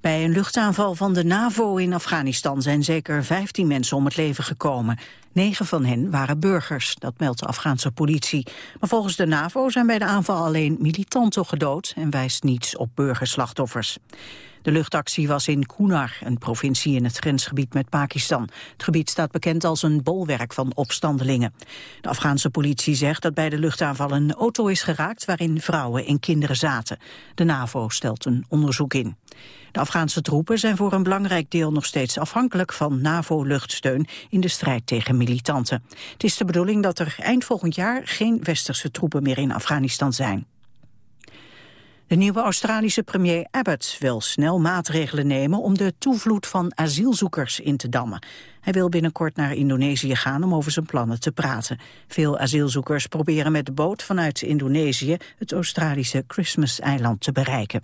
Bij een luchtaanval van de NAVO in Afghanistan zijn zeker 15 mensen om het leven gekomen. Negen van hen waren burgers, dat meldt de Afghaanse politie. Maar volgens de NAVO zijn bij de aanval alleen militanten gedood en wijst niets op burgerslachtoffers. De luchtactie was in Kunar, een provincie in het grensgebied met Pakistan. Het gebied staat bekend als een bolwerk van opstandelingen. De Afghaanse politie zegt dat bij de luchtaanval een auto is geraakt waarin vrouwen en kinderen zaten. De NAVO stelt een onderzoek in. De Afghaanse troepen zijn voor een belangrijk deel nog steeds afhankelijk van NAVO-luchtsteun in de strijd tegen militanten. Het is de bedoeling dat er eind volgend jaar geen westerse troepen meer in Afghanistan zijn. De nieuwe Australische premier Abbott wil snel maatregelen nemen om de toevloed van asielzoekers in te dammen. Hij wil binnenkort naar Indonesië gaan om over zijn plannen te praten. Veel asielzoekers proberen met de boot vanuit Indonesië het Australische Christmas-eiland te bereiken.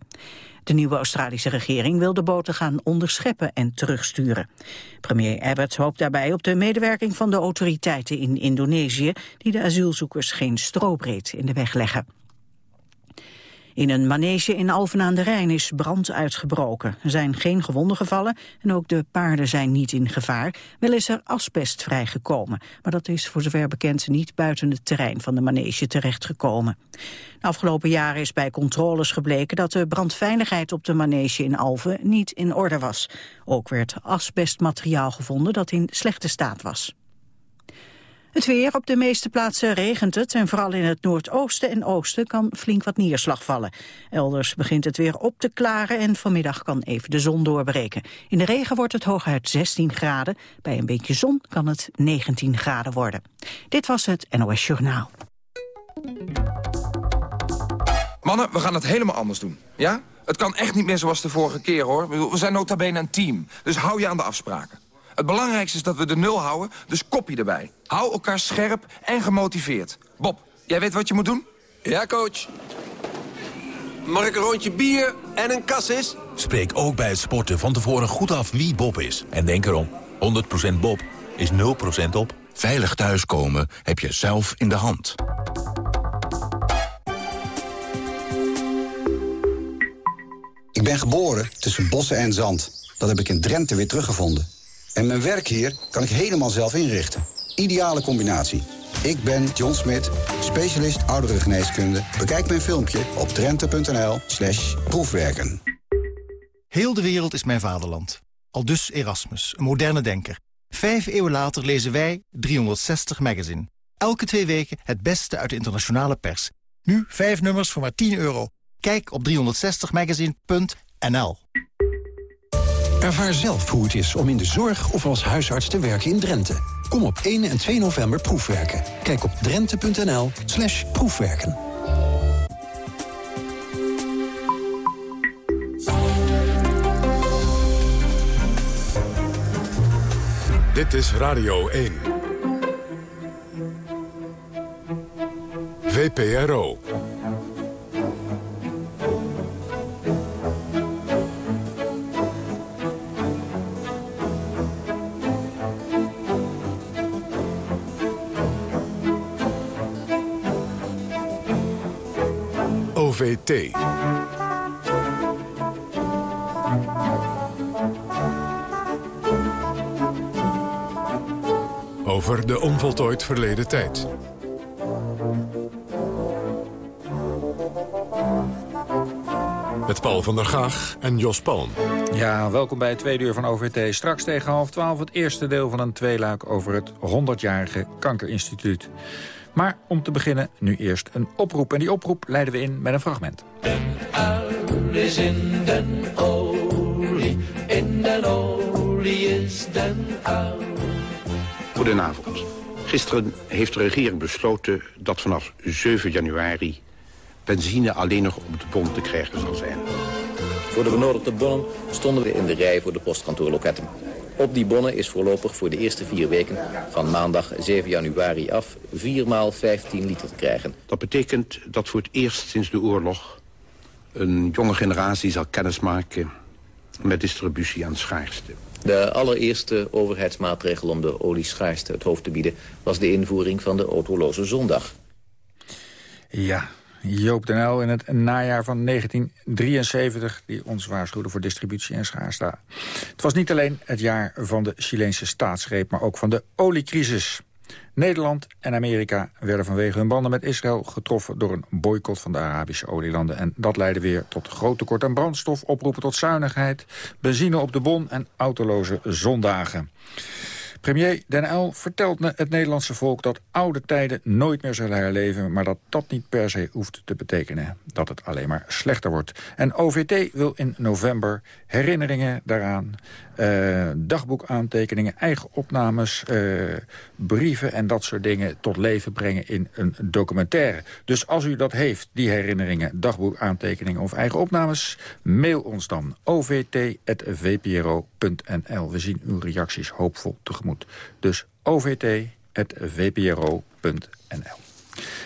De nieuwe Australische regering wil de boten gaan onderscheppen en terugsturen. Premier Abbott hoopt daarbij op de medewerking van de autoriteiten in Indonesië... die de asielzoekers geen strobreed in de weg leggen. In een manege in Alphen aan de Rijn is brand uitgebroken. Er zijn geen gewonden gevallen en ook de paarden zijn niet in gevaar. Wel is er asbest vrijgekomen, maar dat is voor zover bekend niet buiten het terrein van de manege terechtgekomen. De afgelopen jaren is bij controles gebleken dat de brandveiligheid op de manege in Alphen niet in orde was. Ook werd asbestmateriaal gevonden dat in slechte staat was. Het weer. Op de meeste plaatsen regent het en vooral in het noordoosten en oosten kan flink wat neerslag vallen. Elders begint het weer op te klaren en vanmiddag kan even de zon doorbreken. In de regen wordt het hooguit 16 graden. Bij een beetje zon kan het 19 graden worden. Dit was het NOS Journaal. Mannen, we gaan het helemaal anders doen. Ja? Het kan echt niet meer zoals de vorige keer, hoor. We zijn nota bene een team. Dus hou je aan de afspraken. Het belangrijkste is dat we de nul houden, dus kopje erbij. Hou elkaar scherp en gemotiveerd. Bob, jij weet wat je moet doen? Ja, coach. Mag ik een rondje bier en een kassis? Spreek ook bij het sporten van tevoren goed af wie Bob is. En denk erom, 100% Bob is 0% op. Veilig thuiskomen heb je zelf in de hand. Ik ben geboren tussen bossen en zand. Dat heb ik in Drenthe weer teruggevonden. En mijn werk hier kan ik helemaal zelf inrichten. Ideale combinatie. Ik ben John Smit, specialist ouderengeneeskunde. Bekijk mijn filmpje op drenthe.nl slash proefwerken. Heel de wereld is mijn vaderland. Al dus Erasmus, een moderne denker. Vijf eeuwen later lezen wij 360 Magazine. Elke twee weken het beste uit de internationale pers. Nu vijf nummers voor maar 10 euro. Kijk op 360magazine.nl Ervaar zelf hoe het is om in de zorg of als huisarts te werken in Drenthe. Kom op 1 en 2 november proefwerken. Kijk op drenthe.nl slash proefwerken. Dit is Radio 1. VPRO. Over de onvoltooid verleden tijd. Met Paul van der Gaag en Jos Palm. Ja, welkom bij het tweede uur van OVT. Straks tegen half twaalf het eerste deel van een tweeluik over het 100-jarige Kankerinstituut. Maar om te beginnen nu eerst een oproep. En die oproep leiden we in met een fragment. Den uil is in den olie, in den olie is den uil. Goedenavond. Gisteren heeft de regering besloten dat vanaf 7 januari... benzine alleen nog op de bon te krijgen zal zijn. Voor de benodigde bonnen stonden we in de rij voor de postkantoorloketten. Op die bonnen is voorlopig voor de eerste vier weken van maandag 7 januari af 4 maal 15 liter te krijgen. Dat betekent dat voor het eerst sinds de oorlog een jonge generatie zal kennismaken met distributie aan schaarste. De allereerste overheidsmaatregel om de olieschaarste het hoofd te bieden... was de invoering van de autoloze zondag. Ja, Joop den Uyl in het najaar van 1973... die ons waarschuwde voor distributie en schaarsta. Het was niet alleen het jaar van de Chileense staatsgreep... maar ook van de oliecrisis. Nederland en Amerika werden vanwege hun banden met Israël getroffen door een boycott van de Arabische olielanden. En dat leidde weer tot groot tekort aan brandstof, oproepen tot zuinigheid, benzine op de bon en autoloze zondagen. Premier Den Uyl vertelt het Nederlandse volk dat oude tijden nooit meer zullen herleven... maar dat dat niet per se hoeft te betekenen dat het alleen maar slechter wordt. En OVT wil in november herinneringen daaraan, uh, dagboekaantekeningen... eigen opnames, uh, brieven en dat soort dingen tot leven brengen in een documentaire. Dus als u dat heeft, die herinneringen, dagboekaantekeningen of eigen opnames... mail ons dan ovt.vpro.nl. We zien uw reacties hoopvol tegemoet. Dus ovt.vpro.nl.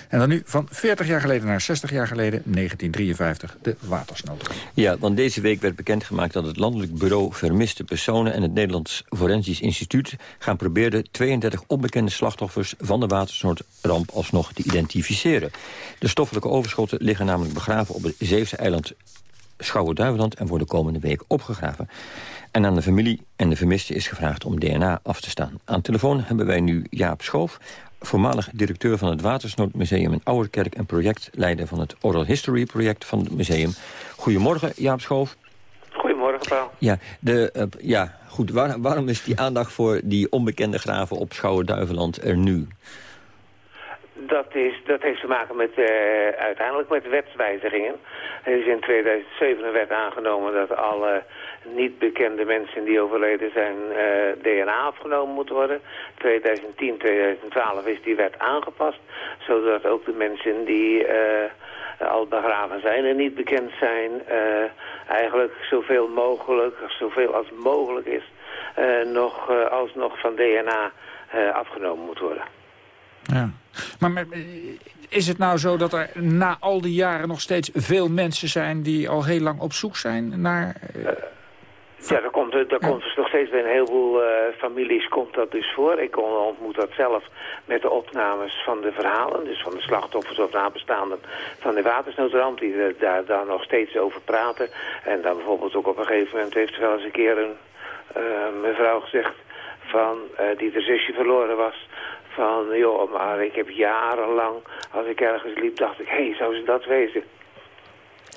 En dan nu van 40 jaar geleden naar 60 jaar geleden, 1953, de watersnood. Ja, want deze week werd bekendgemaakt dat het Landelijk Bureau Vermiste Personen... en het Nederlands Forensisch Instituut gaan proberen... 32 onbekende slachtoffers van de watersnoodramp alsnog te identificeren. De stoffelijke overschotten liggen namelijk begraven op het Zeeuwse eiland Schouwen-Duiveland... en worden komende week opgegraven. En aan de familie en de vermiste is gevraagd om DNA af te staan. Aan telefoon hebben wij nu Jaap Schoof, voormalig directeur van het Watersnoodmuseum in Ouwerkerk... en projectleider van het Oral History project van het museum. Goedemorgen, Jaap Schoof. Goedemorgen, Paul. Ja, de, uh, ja goed. Waar, waarom is die aandacht voor die onbekende graven op Schouwen-Duiveland er nu? Dat, is, dat heeft te maken met, uh, uiteindelijk met wetswijzigingen. Er is in 2007 een wet aangenomen dat alle niet bekende mensen die overleden zijn uh, DNA afgenomen moeten worden. 2010, 2012 is die wet aangepast, zodat ook de mensen die uh, al begraven zijn en niet bekend zijn, uh, eigenlijk zoveel mogelijk, zoveel als mogelijk is, nog alsnog van DNA afgenomen moet worden. Ja. Maar is het nou zo dat er na al die jaren nog steeds veel mensen zijn... die al heel lang op zoek zijn naar... Ja, daar komt, daar komt dus nog steeds bij een heleboel uh, families komt dat dus voor. Ik ontmoet dat zelf met de opnames van de verhalen, dus van de slachtoffers of nabestaanden van de watersnoodramp, die uh, daar, daar nog steeds over praten. En dan bijvoorbeeld ook op een gegeven moment heeft er wel eens een keer een mevrouw gezegd van, die de zusje verloren was, van, joh, maar ik heb jarenlang, als ik ergens liep, dacht ik, hé, hey, zou ze dat wezen?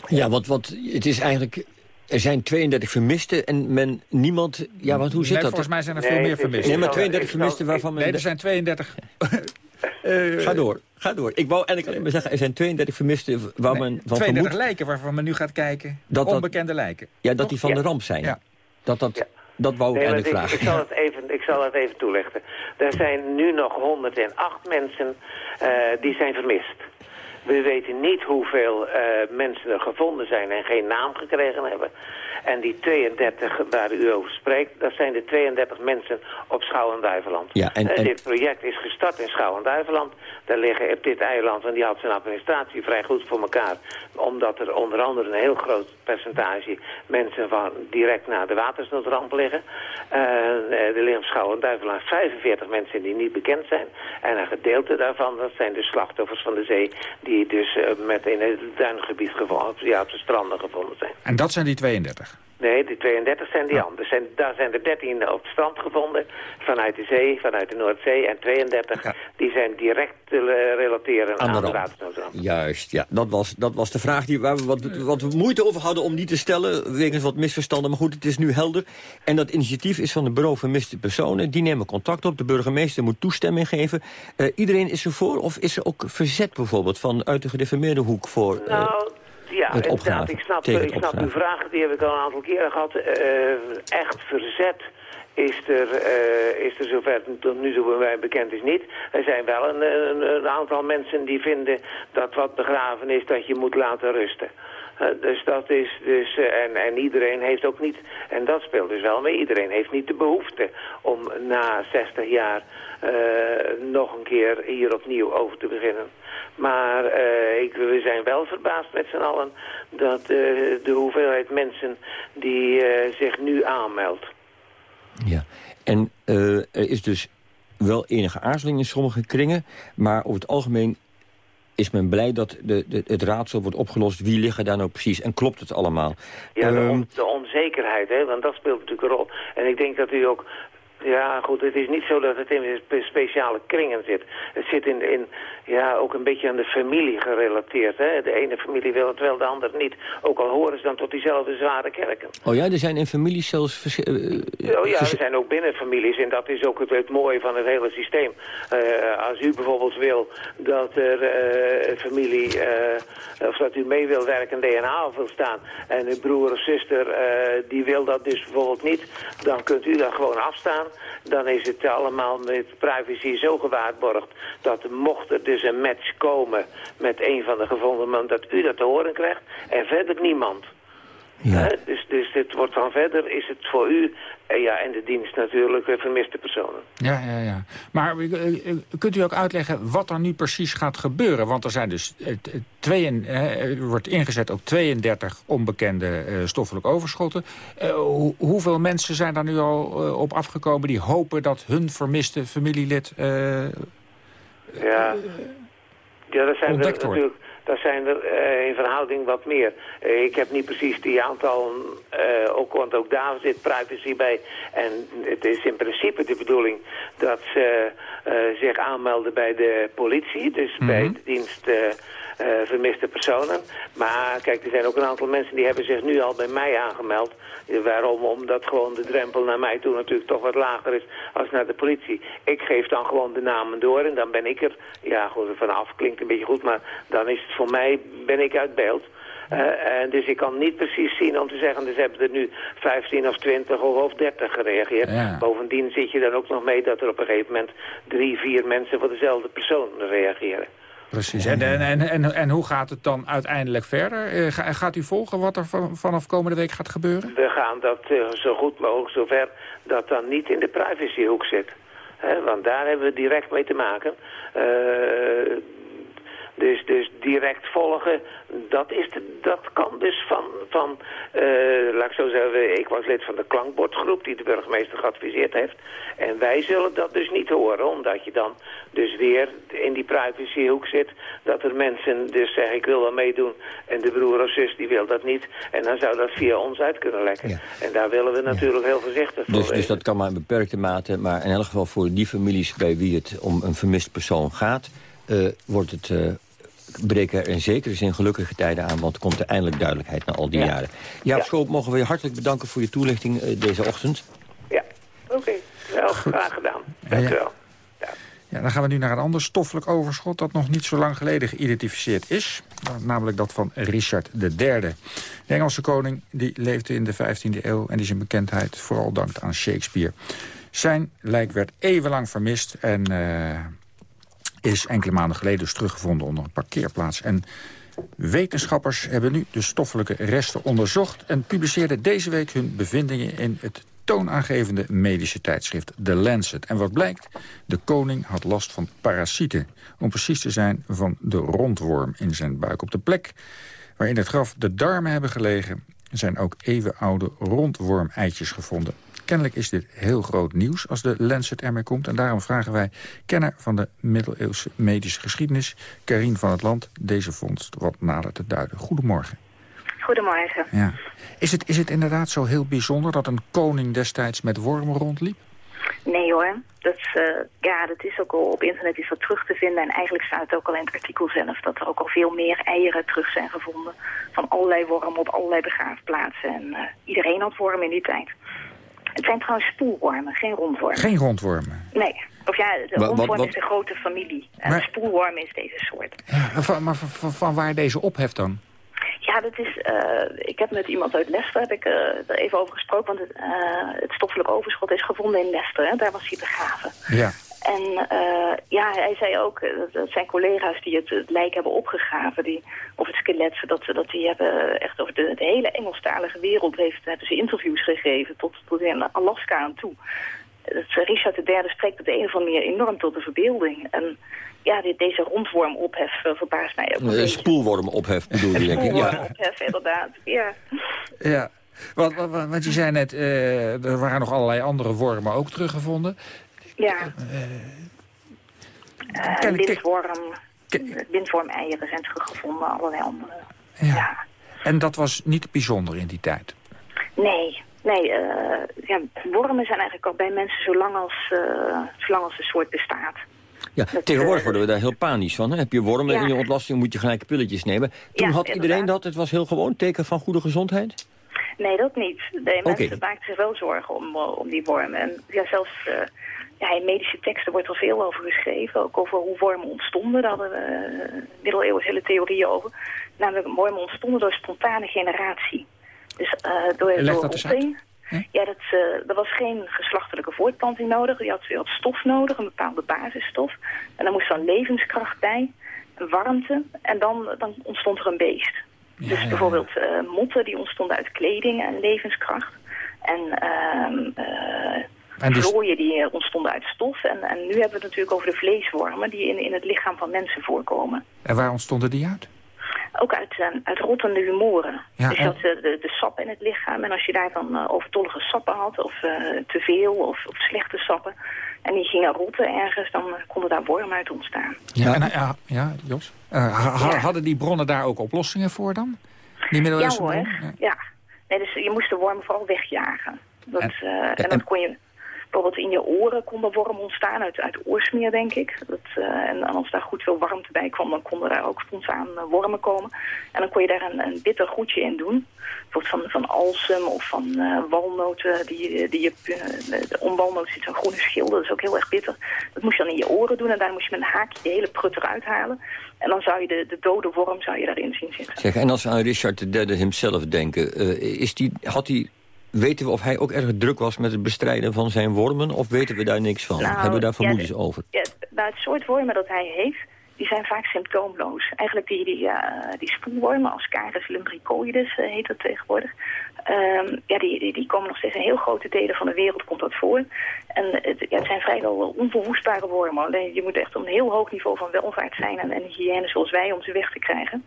Ja, want, want het is eigenlijk... Er zijn 32 vermisten en men, niemand... Ja, want hoe zit nee, dat? volgens mij zijn er nee, veel meer vermisten. Nee, maar 32 vermisten waarvan men... Nee, er zijn 32... uh, ga door, ga door. Ik wou eigenlijk alleen maar zeggen, er zijn 32 vermisten waar nee, men van 32 vermoedt... lijken waarvan men nu gaat kijken. Dat, dat, onbekende lijken. Ja, dat die van ja. de ramp zijn. Ja. Dat dat... Ja. Dat wou ik eigenlijk ik, vragen. Ik zal, het even, ik zal het even toelichten. Er zijn nu nog 108 mensen uh, die zijn vermist. We weten niet hoeveel uh, mensen er gevonden zijn en geen naam gekregen hebben. En die 32 waar u over spreekt, dat zijn de 32 mensen op Schouwen-Duiveland. Ja, en, en... Dit project is gestart in Schouwen-Duiveland. Daar liggen op dit eiland, en die had zijn administratie vrij goed voor elkaar. Omdat er onder andere een heel groot percentage mensen van direct na de watersnoodramp liggen. Uh, er liggen op Schouwen-Duiveland 45 mensen die niet bekend zijn. En een gedeelte daarvan, dat zijn de slachtoffers van de zee... die dus uh, met in het duingebied gevonden, ja, op de stranden gevonden zijn. En dat zijn die 32? Nee, die 32 zijn die ja. anders. Zijn, daar zijn er 13 op het strand gevonden, vanuit de zee, vanuit de Noordzee. En 32, ja. die zijn direct te relateren aan, aan de watersnoodramp. Juist, ja. Dat was, dat was de vraag die, waar we wat, wat we moeite over hadden om die te stellen, wegens wat misverstanden. Maar goed, het is nu helder. En dat initiatief is van de Bureau Vermiste Personen. Die nemen contact op. De burgemeester moet toestemming geven. Uh, iedereen is er voor? Of is er ook verzet bijvoorbeeld van uit de gedeformeerde hoek voor... Uh, nou, ja, inderdaad. Ik snap, ik snap uw vraag, die heb ik al een aantal keren gehad. Uh, echt verzet is er, uh, is er zover tot nu toe bij mij bekend is niet. Er zijn wel een, een, een, aantal mensen die vinden dat wat begraven is, dat je moet laten rusten. Uh, dus dat is dus, uh, en, en iedereen heeft ook niet, en dat speelt dus wel mee, iedereen heeft niet de behoefte om na 60 jaar nog een keer hier opnieuw over te beginnen. Maar uh, ik, we zijn wel verbaasd met z'n allen dat de hoeveelheid mensen die zich nu aanmeldt. Ja, en er is dus wel enige aarzeling in sommige kringen, maar over het algemeen is men blij dat de, de, het raadsel wordt opgelost. Wie liggen daar nou precies en klopt het allemaal? Ja, de, Ehm, on- de onzekerheid, hè, want dat speelt natuurlijk een rol. En ik denk dat u ook... Ja, goed, het is niet zo dat het in spe- speciale kringen zit. Het zit in, in, ja, ook een beetje aan de familie gerelateerd. Hè. De ene familie wil het wel, de andere niet. Ook al horen ze dan tot diezelfde zware kerken. Oh ja, er zijn in families zelfs... vers- eh, Oh ja, er zijn ook binnen families en dat is ook het, het mooie van het hele systeem. Eh, als u bijvoorbeeld wil dat er eh, een familie, eh, of dat u mee wil werken en DNA wil staan en uw broer of zuster eh, die wil dat dus bijvoorbeeld niet, dan kunt u dat gewoon afstaan. Dan is het allemaal met privacy zo gewaarborgd dat mocht er dus een match komen met een van de gevonden mannen, dat u dat te horen krijgt en verder niemand. Hè, dus, dus dit wordt dan verder, is het voor u en, ja, en de dienst natuurlijk eh, vermiste personen. Ja, ja, ja. Maar eh, eh, kunt u ook uitleggen wat er nu precies gaat gebeuren? Want er zijn dus t- tweeën, eh, er wordt ingezet op 32 onbekende stoffelijk overschotten. Hoe- hoeveel mensen zijn daar nu al op afgekomen die hopen dat hun vermiste familielid... Ja, ja dat zijn er natuurlijk dat zijn er eh, in verhouding wat meer. Eh, ik heb niet precies die aantallen, eh, ook, want ook daar zit privacy bij. En het is in principe de bedoeling dat ze zich aanmelden bij de politie, dus bij de dienst eh, vermiste personen. Maar kijk, er zijn ook een aantal mensen die hebben zich nu al bij mij aangemeld. Waarom? Omdat gewoon de drempel naar mij toe natuurlijk toch wat lager is als naar de politie. Ik geef dan gewoon de namen door en dan ben ik er, ja goed, vanaf klinkt een beetje goed, maar dan is het voor mij, ben ik uit beeld. Eh, en dus ik kan niet precies zien om te zeggen, dus hebben er nu 15 of 20 of, of 30 gereageerd. Ja. Bovendien zit je dan ook nog mee dat er op een gegeven moment drie, vier mensen voor dezelfde persoon reageren. Precies. En, en, en, en, en hoe gaat het dan uiteindelijk verder? Eh, ga- gaat u volgen wat er van- vanaf komende week gaat gebeuren? We gaan dat eh, zo goed mogelijk zover dat dan niet in de privacyhoek zit. Hè, want daar hebben we direct mee te maken. Dus, dus direct volgen, dat, is de, dat kan dus van, van eh, laat ik zo zeggen, ik was lid van de klankbordgroep die de burgemeester geadviseerd heeft. En wij zullen dat dus niet horen, omdat je dan dus weer in die privacyhoek zit. Dat er mensen dus zeggen, ik wil wel meedoen en de broer of zus die wil dat niet. En dan zou dat via ons uit kunnen lekken. En daar willen we natuurlijk heel voorzichtig voor Dus, dus dat kan maar in beperkte mate. Maar in elk geval voor die families bij wie het om een vermist persoon gaat... eh, wordt het, eh breken er in zekere zin gelukkige tijden aan... want er komt er eindelijk duidelijkheid na al die Ja. jaren. Jaap Schoop, mogen we je hartelijk bedanken voor je toelichting eh, deze ochtend. Ja, oké. Wel graag gedaan. Dank u wel. Ja, dan gaan we nu naar een ander stoffelijk overschot... dat nog niet zo lang geleden geïdentificeerd is. Namelijk dat van Richard III. De Engelse koning die leefde in de 15e eeuw... en die zijn bekendheid vooral dankt aan Shakespeare. Zijn lijk werd eeuwenlang vermist... en eh, is enkele maanden geleden dus teruggevonden onder een parkeerplaats. En wetenschappers hebben nu de stoffelijke resten onderzocht... en publiceerden deze week hun bevindingen in het toonaangevende medische tijdschrift The Lancet. En wat blijkt? De koning had last van parasieten. Om precies te zijn van de rondworm in zijn buik. Op de plek waar in het graf de darmen hebben gelegen... zijn ook eeuwenoude rondwormeitjes gevonden. Kennelijk is dit heel groot nieuws als de Lancet ermee komt. En daarom vragen wij kenner van de middeleeuwse medische geschiedenis... Karien van het Land deze vondst wat nader te duiden. Goedemorgen. Goedemorgen. Ja. Is, het, is het inderdaad zo heel bijzonder dat een koning destijds met wormen rondliep? Nee hoor, dat is, eh, ja, dat is ook al op internet is wat terug te vinden. En eigenlijk staat het ook al in het artikel zelf dat er ook al veel meer eieren terug zijn gevonden. Van allerlei wormen op allerlei begraafplaatsen. En eh, iedereen had wormen in die tijd. Het zijn trouwens spoelwormen, geen rondwormen. Geen rondwormen. Nee. Of ja, de wat- rondworm wat- is de grote familie. En Maar- de spoelworm is deze soort. Ja, van, maar van, waar deze ophef dan? Ja, dat is, eh, ik heb met iemand uit Leicester heb ik, eh, er even over gesproken. Want het, eh, het stoffelijk overschot is gevonden in Leicester. Hè? Daar was hij begraven. Ja. En eh, ja, hij zei ook, eh, dat- zijn collega's die het, het lijk hebben opgegraven, die, of het skelet, dat, ze- dat die hebben echt over de, de hele Engelstalige wereld heeft, hebben ze interviews gegeven, tot, tot in Alaska aan toe. Dat eh, Richard III spreekt op de een of andere manier enorm tot de verbeelding. En ja, dit, deze rondwormophef uh, verbaast mij ook een spoelwormophef bedoel je, denk ik. Ja. Spoelwormophef, inderdaad, ja. Ja. Want, want, want je zei net, eh, er waren nog allerlei andere wormen ook teruggevonden. Ja. Uh, lintworm. windwormeieren zijn teruggevonden, allerlei andere. Ja. En dat was niet bijzonder in die tijd? Nee, nee. eh, ja, wormen zijn eigenlijk al bij mensen zolang als, eh, zolang als de soort bestaat. Ja, tegenwoordig worden we daar heel panisch van. Hè? Heb je wormen Ja. in je ontlasting, moet je gelijk pilletjes nemen. Toen Ja, had iedereen inderdaad. dat, het was heel gewoon, teken van goede gezondheid? Nee, dat niet. De mensen maakten zich wel zorgen om, om die wormen. En ja, zelfs eh, ja, in medische teksten wordt er veel over geschreven. Ook over hoe wormen ontstonden. Daar hadden we eh, middeleeuwen hele theorieën over. Namelijk, wormen ontstonden door spontane generatie. Dus eh, door, eens rotting. Ja, dat, eh, er was geen geslachtelijke voortplanting nodig. Je had, je had stof nodig, een bepaalde basisstof. En dan moest dan levenskracht bij, een warmte. En dan, dan ontstond er een beest. dus bijvoorbeeld motten die ontstonden uit kleding en levenskracht. En, ehm eh En dus- vlooien die eh, ontstonden uit stof. En, en nu hebben we het natuurlijk over de vleeswormen die in, in het lichaam van mensen voorkomen. En waar ontstonden die uit? Ook uit, eh, uit rottende humoren. Ja, dus en- had eh, de, de sap in het lichaam. En als je daarvan eh, overtollige sappen had, of eh, te veel, of, of slechte sappen... en die gingen rotten ergens, dan konden daar wormen uit ontstaan. Ja, en, ja, ja Jos? Eh, ha- ha- Hadden die bronnen daar ook oplossingen voor dan? Die Ja hoor, bronnen? ja. Nee, dus je moest de wormen vooral wegjagen. Dat, En- eh, en, dan kon je... Bijvoorbeeld in je oren kon er worm ontstaan, uit, uit oorsmeer denk ik. Dat, eh, en als daar goed veel warmte bij kwam, dan konden daar ook spontaan eh, wormen komen. En dan kon je daar een, een bitter goedje in doen. Bijvoorbeeld van, van alsem of van eh, walnoten. Die, die je, de onwalnoten zit zo'n groene schil, dat is ook heel erg bitter. Dat moest je dan in je oren doen en daar moest je met een haakje de hele prut eruit halen. En dan zou je de, de dode worm zou je daarin zien zitten. Zeg, en als we aan Richard III hemzelf denken, is die, had hij, weten we of hij ook erg druk was met het bestrijden van zijn wormen? Of weten we daar niks van? Nou, Hebben we daar vermoedens de- over? Ja, nou, het soort wormen dat hij heeft, die zijn vaak symptoomloos. Eigenlijk die, die, eh, die spoelwormen, Ascaris lumbricoides eh, heet dat tegenwoordig. Ehm, ja, die, die, die komen nog steeds in heel grote delen van de wereld komt dat voor. En het, ja, het zijn vrijwel onverwoestbare wormen. Je moet echt op een heel hoog niveau van welvaart zijn en, en hygiëne zoals wij om ze weg te krijgen.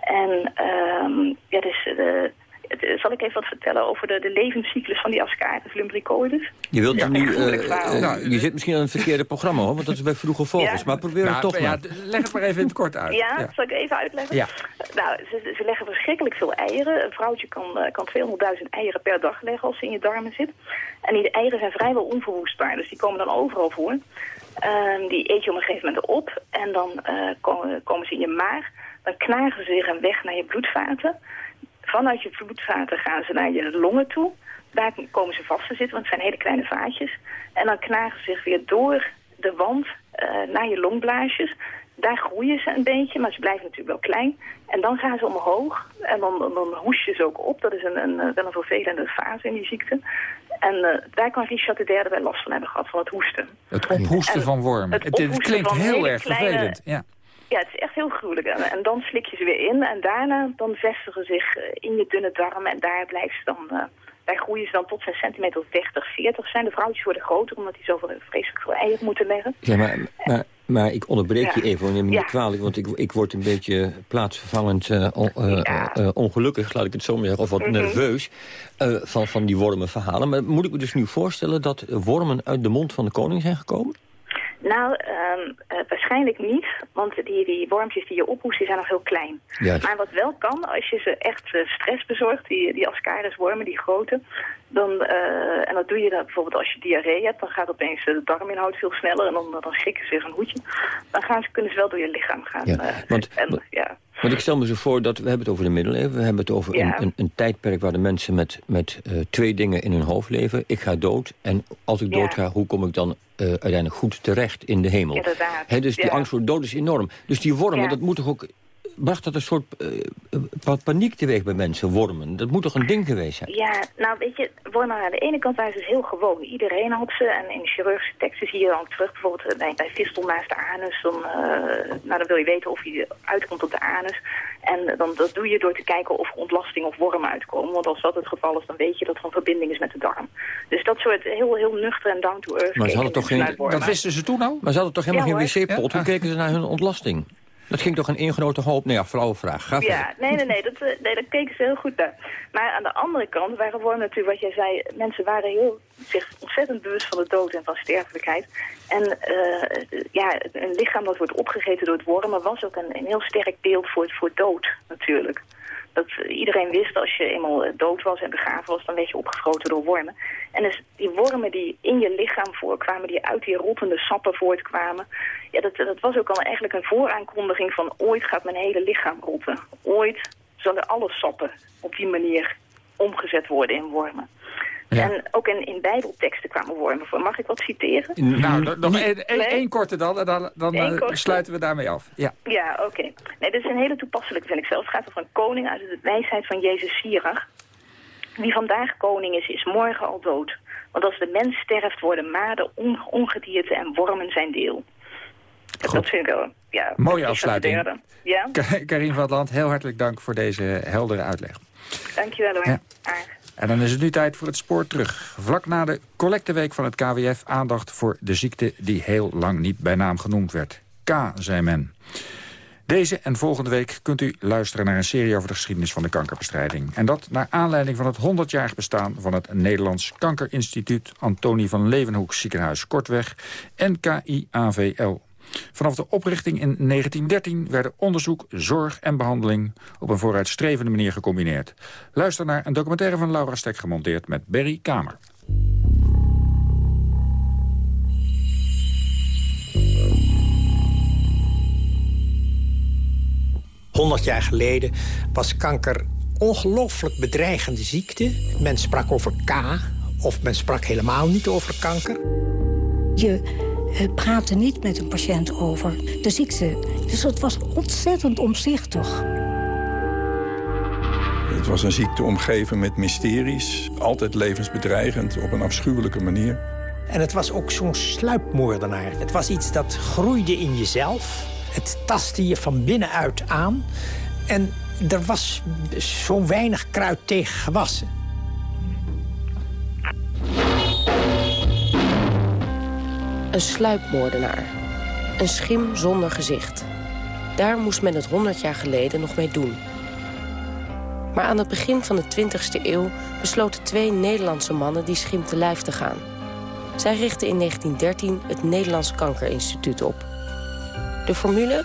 En ehm, ja, dus, eh, het- eh, zal ik even wat vertellen over de, de levenscyclus van die Ascaris lumbricoides? Je, wilt Ja, er nu, moeilijk eh, eh, Nou, je zit misschien aan het verkeerde programma, hoor, want dat is bij Vroege Vogels. Ja. Maar probeer het Nou, toch ja, maar. d- leg het maar even in het kort uit. Ja, Ja. zal ik even uitleggen? Ja. Nou, ze, ze leggen verschrikkelijk veel eieren. Een vrouwtje kan, eh, kan 200.000 eieren per dag leggen als ze in je darmen zit. En die eieren zijn vrijwel onverwoestbaar, dus die komen dan overal voor. Ehm, die eet je op een gegeven moment op en dan eh, komen, komen ze in je maag. Dan knagen ze zich een weg naar je bloedvaten. Vanuit je bloedvaten gaan ze naar je longen toe. Daar komen ze vast te zitten, want het zijn hele kleine vaatjes. En dan knagen ze zich weer door de wand eh, naar je longblaasjes. Daar groeien ze een beetje, maar ze blijven natuurlijk wel klein. En dan gaan ze omhoog en dan, dan, dan hoest je ze ook op. Dat is een, een, wel een vervelende fase in die ziekte. En eh, daar kan Richard III bij last van hebben gehad, van het hoesten. Het ophoesten En van wormen. het Het, het ophoesten klinkt heel erg kleine- vervelend. Ja. Ja, het is echt heel gruwelijk. En, en dan slik je ze weer in en daarna dan vestigen ze zich eh, in je dunne darmen. En daar blijven ze dan, eh, daar groeien ze dan tot een centimeter of 30, 40 zijn. De vrouwtjes worden groter omdat die zoveel vreselijk veel eieren moeten leggen. Ja, maar, maar, maar ik onderbreek je even, neem me Ja. kwalijk... want ik, ik word een beetje plaatsvervangend eh, on- ongelukkig, laat ik het zo maar zeggen... of wat Mhm. nerveus van, van die wormenverhalen. Maar moet ik me dus nu voorstellen dat wormen uit de mond van de koning zijn gekomen? Nou, eh, waarschijnlijk niet, want die, die wormpjes die je ophoest, die zijn nog heel klein. Juist. Maar wat wel kan, als je ze echt eh, stress bezorgt, die, die ascariswormen, die grote, dan, eh, en dat doe je dan bijvoorbeeld als je diarree hebt, dan gaat opeens de darminhoud veel sneller en dan, dan schikken ze zich een hoedje. Dan gaan ze, kunnen ze wel door je lichaam gaan. Ja, want- en, ja. Want ik stel me zo voor dat we hebben het over de middeleeuwen. We hebben het over Ja. een, een, een tijdperk waar de mensen met, met eh, twee dingen in hun hoofd leven. Ik ga dood en als ik Ja. dood ga, hoe kom ik dan eh, uiteindelijk goed terecht in de hemel? Inderdaad, dus die angst voor dood is enorm. Dus die wormen, dat moet toch ook... Bracht dat een soort eh, eh, paniek teweeg bij mensen, wormen? Dat moet toch een ding geweest zijn? Ja, nou weet je, wormen aan de ene kant waren ze dus heel gewoon. Iedereen had ze en in chirurgische teksten zie je dan ook terug. Bijvoorbeeld eh, bij, bij fistel naast de anus, dan, eh, nou, dan wil je weten of hij uitkomt op de anus. En dan, dat doe je door te kijken of er ontlasting of wormen uitkomen. Want als dat het geval is, dan weet je dat er een verbinding is met de darm. Dus dat soort heel, heel nuchter en down-to-earth Maar ze hadden toch geen-. Dat wisten ze toen al? Maar ze hadden toch helemaal Ja, geen wc-pot? Hoe keken ze naar hun ontlasting? Dat ging toch een ingenoten hoop? Nee, ja, flauwe vraag. Ga ja, nee, nee, nee, dat, eh, nee, daar keken ze heel goed naar. Maar aan de andere kant waren wormen natuurlijk, wat jij zei... mensen waren heel, zich ontzettend bewust van de dood en van sterfelijkheid. En uh, ja, een lichaam dat wordt opgegeten door het wormen... was ook een, een heel sterk beeld voor, voor dood, natuurlijk dat iedereen wist als je eenmaal dood was en begraven was, dan werd je opgefroten door wormen. En dus die wormen die in je lichaam voorkwamen, die uit die rottende sappen voortkwamen, ja, dat, dat was ook al eigenlijk een vooraankondiging van ooit gaat mijn hele lichaam rotten. Ooit zullen alle sappen op die manier omgezet worden in wormen. En ook in, in bijbelteksten kwamen wormen voor. Mag ik wat citeren? Nou, nog één korte dan, en dan, dan eh, sluiten we daarmee af. Ja, ja oké. Nee, dit is een hele toepasselijke, vind ik zelf. Het gaat over een koning uit de wijsheid van Jezus Sirach. Wie vandaag koning is, is morgen al dood. Want als de mens sterft, worden maden, ongedierte en wormen zijn deel. Goed. Dat vind ik wel, ja. Mooie afsluiting. Ja? Karin van het Land, heel hartelijk dank voor deze heldere uitleg. Dankjewel hoor. Ja. En dan is het nu tijd voor het spoor terug. Vlak na de collecteweek van het KWF aandacht voor de ziekte die heel lang niet bij naam genoemd werd. K, zei men. Deze en volgende week kunt u luisteren naar een serie over de geschiedenis van de kankerbestrijding. En dat naar aanleiding van het 100-jarig bestaan van het Nederlands Kankerinstituut Antonie van Leeuwenhoek Ziekenhuis Kortweg NKI-AVL. Vanaf de oprichting in 1913 werden onderzoek, zorg en behandeling op een vooruitstrevende manier gecombineerd. Luister naar een documentaire van Laura Stek gemonteerd met Berry Kamer. Honderd jaar geleden was kanker ongelooflijk bedreigende ziekte. Men sprak over K, of men sprak helemaal niet over kanker. Je praatte niet met een patiënt over de ziekte. Dus het was ontzettend omzichtig. Het was een ziekte omgeven met mysteries. Altijd levensbedreigend op een afschuwelijke manier. En het was ook zo'n sluipmoordenaar. Het was iets dat groeide in jezelf. Het tastte je van binnenuit aan. En er was zo weinig kruid tegen gewassen. Een sluipmoordenaar. Een schim zonder gezicht. Daar moest men het 100 jaar geleden nog mee doen. Maar aan het begin van de 20e eeuw besloten twee Nederlandse mannen die schim te lijf te gaan. Zij richtten in 1913 het Nederlands Kankerinstituut op. De formule?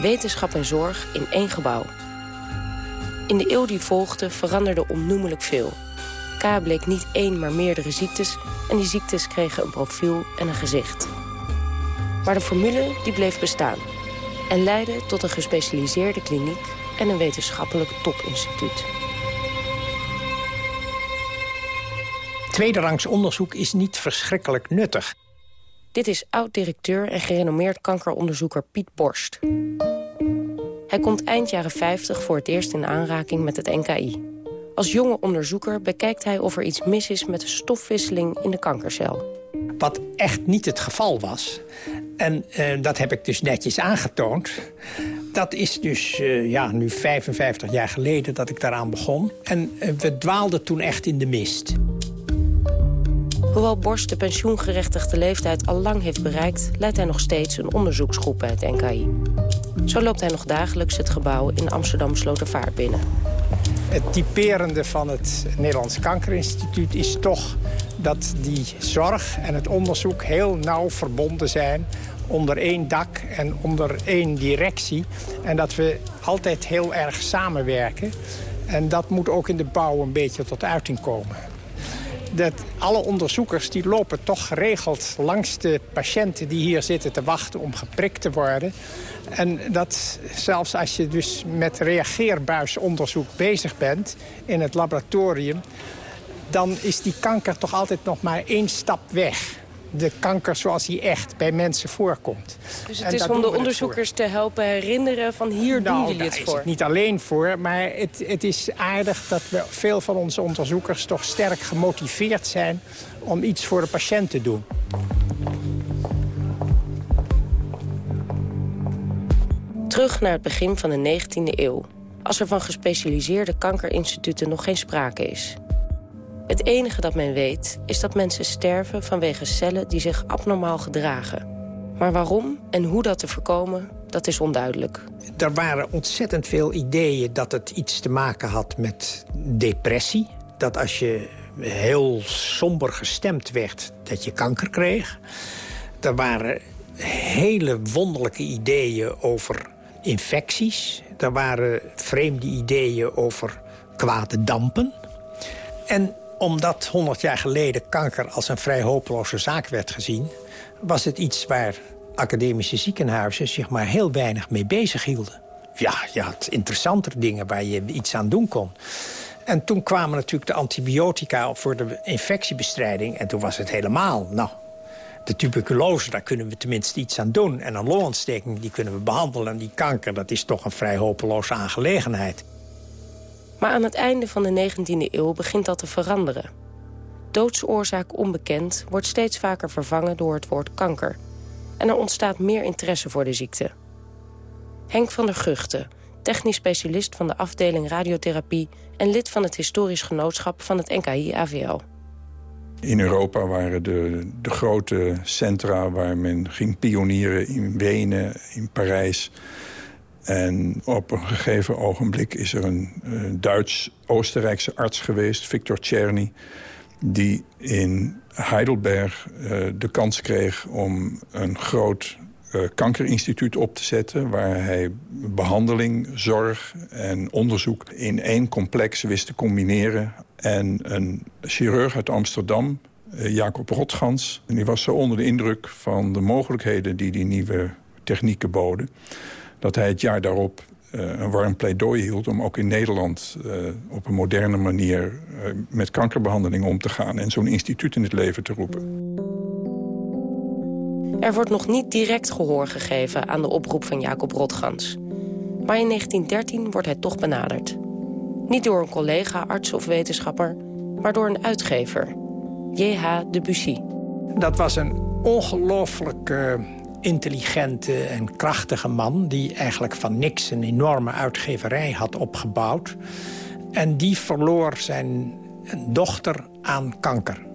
Wetenschap en zorg in één gebouw. In de eeuw die volgde veranderde onnoemelijk veel. K bleek niet één, maar meerdere ziektes... en die ziektes kregen een profiel en een gezicht. Maar de formule die bleef bestaan... en leidde tot een gespecialiseerde kliniek en een wetenschappelijk topinstituut. Tweederangs onderzoek is niet verschrikkelijk nuttig. Dit is oud-directeur en gerenommeerd kankeronderzoeker Piet Borst. Hij komt eind jaren 50 voor het eerst in aanraking met het NKI. Als jonge onderzoeker bekijkt hij of er iets mis is met de stofwisseling in de kankercel. Wat echt niet het geval was, en uh, dat heb ik dus netjes aangetoond... dat is dus uh, ja, nu 55 jaar geleden dat ik daaraan begon. En uh, we dwaalden toen echt in de mist. Hoewel Borst de pensioengerechtigde leeftijd al lang heeft bereikt... leidt hij nog steeds een onderzoeksgroep bij het NKI. Zo loopt hij nog dagelijks het gebouw in Amsterdam Slotervaart binnen. Het typerende van het Nederlands Kankerinstituut is toch dat die zorg en het onderzoek heel nauw verbonden zijn onder één dak en onder één directie. En dat we altijd heel erg samenwerken. En dat moet ook in de bouw een beetje tot uiting komen dat alle onderzoekers die lopen toch geregeld langs de patiënten die hier zitten te wachten om geprikt te worden. En dat zelfs als je dus met reageerbuisonderzoek bezig bent in het laboratorium... dan is die kanker toch altijd nog maar één stap weg de kanker zoals die echt bij mensen voorkomt. Dus het is om de onderzoekers te helpen herinneren van hier doen nou, jullie het voor? is het niet alleen voor, maar het, het is aardig dat we, veel van onze onderzoekers toch sterk gemotiveerd zijn om iets voor de patiënt te doen. Terug naar het begin van de 19e eeuw. Als er van gespecialiseerde kankerinstituten nog geen sprake is. Het enige dat men weet is dat mensen sterven vanwege cellen die zich abnormaal gedragen. Maar waarom en hoe dat te voorkomen, dat is onduidelijk. Er waren ontzettend veel ideeën dat het iets te maken had met depressie. Dat als je heel somber gestemd werd, dat je kanker kreeg. Er waren hele wonderlijke ideeën over infecties. Er waren vreemde ideeën over kwade dampen. En omdat 100 jaar geleden kanker als een vrij hopeloze zaak werd gezien... was het iets waar academische ziekenhuizen zich maar heel weinig mee bezig hielden. Ja, je had interessantere dingen waar je iets aan doen kon. En toen kwamen natuurlijk de antibiotica voor de infectiebestrijding... en toen was het helemaal, nou, de tuberculose, daar kunnen we tenminste iets aan doen. En een longontsteking, die kunnen we behandelen. En die kanker, dat is toch een vrij hopeloze aangelegenheid. Maar aan het einde van de 19e eeuw begint dat te veranderen. Doodsoorzaak onbekend wordt steeds vaker vervangen door het woord kanker. En er ontstaat meer interesse voor de ziekte. Henk van der Guchten, technisch specialist van de afdeling radiotherapie... en lid van het historisch genootschap van het NKI-AVL. In Europa waren de, de grote centra waar men ging pionieren in Wenen, in Parijs. En op een gegeven ogenblik is er een, Duits-Oostenrijkse arts geweest, Victor Czerny... die in Heidelberg uh, de kans kreeg om een groot uh, kankerinstituut op te zetten... waar hij behandeling, zorg en onderzoek in één complex wist te combineren. En een chirurg uit Amsterdam, Jacob Rotgans... Die was zo onder de indruk van de mogelijkheden die die nieuwe technieken boden... dat hij het jaar daarop uh, een warm pleidooi hield om ook in Nederland uh, op een moderne manier uh, met kankerbehandeling om te gaan en zo'n instituut in het leven te roepen. Er wordt nog niet direct gehoor gegeven aan de oproep van Jacob Rotgans. Maar in 1913 wordt hij toch benaderd. Niet door een collega, arts of wetenschapper, maar door een uitgever. J.H. Debussy. Dat was een ongelooflijk intelligente en krachtige man... die eigenlijk van niks een enorme uitgeverij had opgebouwd. En die verloor zijn dochter aan kanker.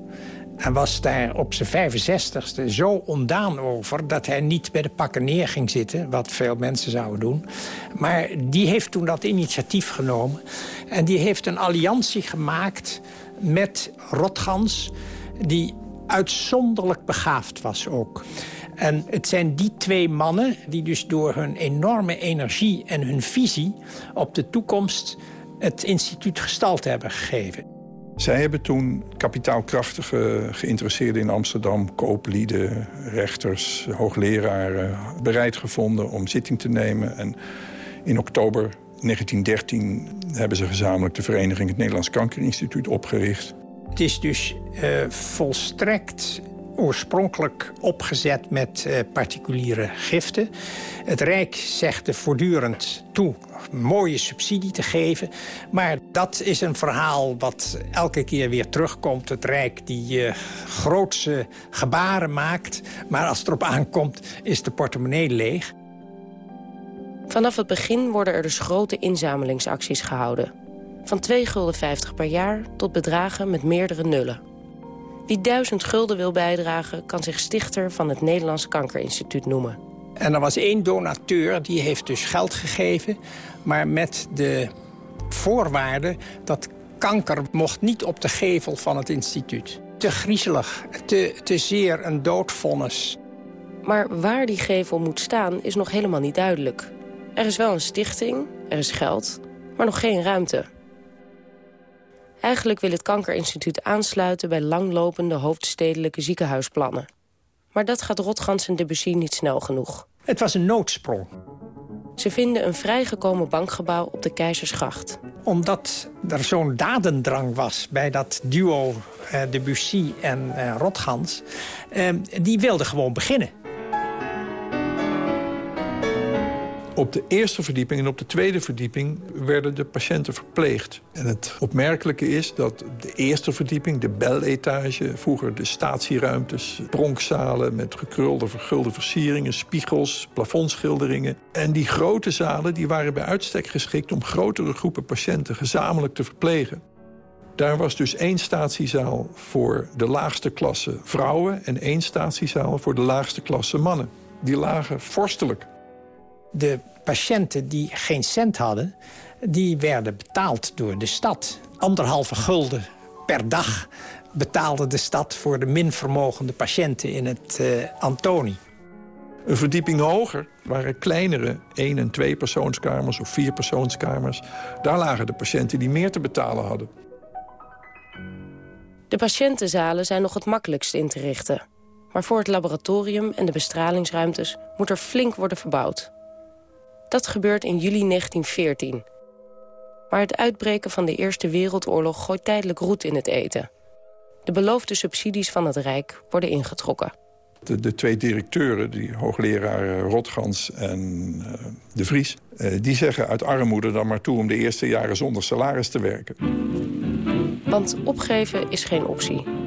En was daar op zijn 65ste zo ondaan over... dat hij niet bij de pakken neer ging zitten, wat veel mensen zouden doen. Maar die heeft toen dat initiatief genomen. En die heeft een alliantie gemaakt met Rotgans... die uitzonderlijk begaafd was ook. En het zijn die twee mannen die dus door hun enorme energie en hun visie op de toekomst het instituut gestalte hebben gegeven. Zij hebben toen kapitaalkrachtige geïnteresseerden in Amsterdam... kooplieden, rechters, hoogleraren bereid gevonden om zitting te nemen. En in oktober 1913 hebben ze gezamenlijk de vereniging... het Nederlands Kankerinstituut opgericht. Het is dus uh, volstrekt oorspronkelijk opgezet met uh, particuliere giften. Het Rijk zegt er voortdurend toe mooie subsidie te geven. Maar dat is een verhaal wat elke keer weer terugkomt. Het Rijk die uh, grootse gebaren maakt. Maar als het erop aankomt is de portemonnee leeg. Vanaf het begin worden er dus grote inzamelingsacties gehouden. Van 2,50 gulden per jaar tot bedragen met meerdere nullen. Wie duizend gulden wil bijdragen... kan zich stichter van het Nederlands Kankerinstituut noemen. En er was één donateur, die heeft dus geld gegeven... maar met de voorwaarde dat kanker mocht niet op de gevel van het instituut. Te griezelig, te, te zeer een doodvonnis. Maar waar die gevel moet staan is nog helemaal niet duidelijk. Er is wel een stichting, er is geld, maar nog geen ruimte. Eigenlijk wil het Kankerinstituut aansluiten bij langlopende hoofdstedelijke ziekenhuisplannen. Maar dat gaat Rotgans en Debussy niet snel genoeg. Het was een noodsprong. Ze vinden een vrijgekomen bankgebouw op de Keizersgracht. Omdat er zo'n dadendrang was bij dat duo uh, Debussy en uh, Rotgans... Uh, die wilden gewoon beginnen. Op de eerste verdieping en op de tweede verdieping werden de patiënten verpleegd. En het opmerkelijke is dat de eerste verdieping, de beletage... vroeger de statieruimtes, pronkzalen met gekrulde, vergulde versieringen... spiegels, plafondschilderingen. En die grote zalen die waren bij uitstek geschikt... om grotere groepen patiënten gezamenlijk te verplegen. Daar was dus één statiezaal voor de laagste klasse vrouwen... en één statiezaal voor de laagste klasse mannen. Die lagen vorstelijk De patiënten die geen cent hadden, die werden betaald door de stad. Anderhalve gulden per dag betaalde de stad voor de minvermogende patiënten in het uh, Antoni. Een verdieping hoger waren kleinere één- en twee persoonskamers of vier persoonskamers. Daar lagen de patiënten die meer te betalen hadden. De patiëntenzalen zijn nog het makkelijkst in te richten. Maar voor het laboratorium en de bestralingsruimtes moet er flink worden verbouwd. Dat gebeurt in juli 1914. Maar het uitbreken van de Eerste Wereldoorlog gooit tijdelijk roet in het eten. De beloofde subsidies van het Rijk worden ingetrokken. De, de twee directeuren, die hoogleraar Rotgans en uh, De Vries... Uh, die zeggen uit armoede dan maar toe om de eerste jaren zonder salaris te werken. Want opgeven is geen optie.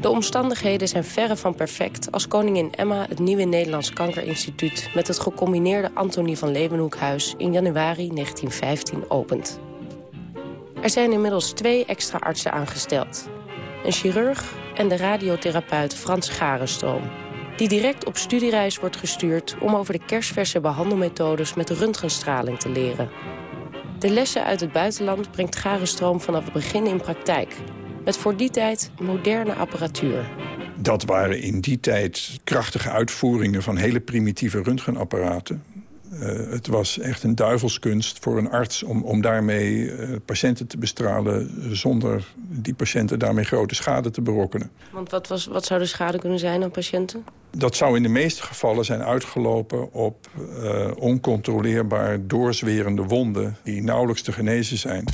De omstandigheden zijn verre van perfect als koningin Emma het nieuwe Nederlands Kankerinstituut met het gecombineerde Antonie van Leeuwenhoekhuis in januari 1915 opent. Er zijn inmiddels twee extra artsen aangesteld. Een chirurg en de radiotherapeut Frans Garenstroom. Die direct op studiereis wordt gestuurd om over de kerstverse behandelmethodes met röntgenstraling te leren. De lessen uit het buitenland brengt Garenstroom vanaf het begin in praktijk. Met voor die tijd moderne apparatuur. Dat waren in die tijd krachtige uitvoeringen van hele primitieve röntgenapparaten. Uh, het was echt een duivelskunst voor een arts om, om daarmee uh, patiënten te bestralen... zonder die patiënten daarmee grote schade te berokkenen. Want wat, was, wat zou de schade kunnen zijn aan patiënten? Dat zou in de meeste gevallen zijn uitgelopen op uh, oncontroleerbaar doorzwerende wonden... die nauwelijks te genezen zijn.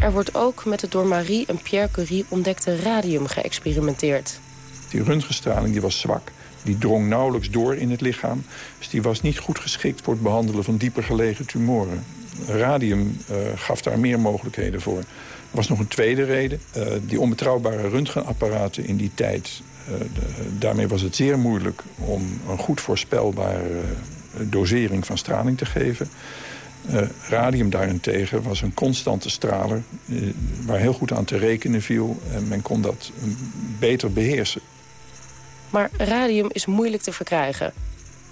Er wordt ook met het door Marie en Pierre Curie ontdekte radium geëxperimenteerd. Die röntgenstraling die was zwak. Die drong nauwelijks door in het lichaam. Dus die was niet goed geschikt voor het behandelen van dieper gelegen tumoren. Radium uh, gaf daar meer mogelijkheden voor. Er was nog een tweede reden. Uh, die onbetrouwbare röntgenapparaten in die tijd... De, daarmee was het zeer moeilijk om een goed voorspelbare dosering van straling te geven. Uh, radium daarentegen was een constante straler uh, waar heel goed aan te rekenen viel. En men kon dat beter beheersen. Maar radium is moeilijk te verkrijgen.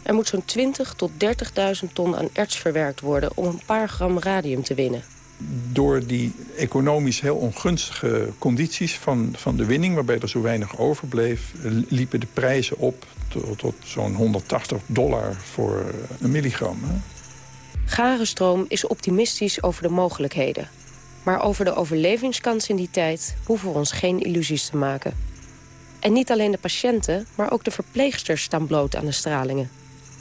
Er moet zo'n 20 tot 30.000 ton aan erts verwerkt worden... om een paar gram radium te winnen. Door die economisch heel ongunstige condities van, van de winning... waarbij er zo weinig overbleef, liepen de prijzen op... tot, tot zo'n 180 dollar voor een milligram. Hè? Garenstroom is optimistisch over de mogelijkheden. Maar over de overlevingskans in die tijd hoeven we ons geen illusies te maken. En niet alleen de patiënten, maar ook de verpleegsters staan bloot aan de stralingen.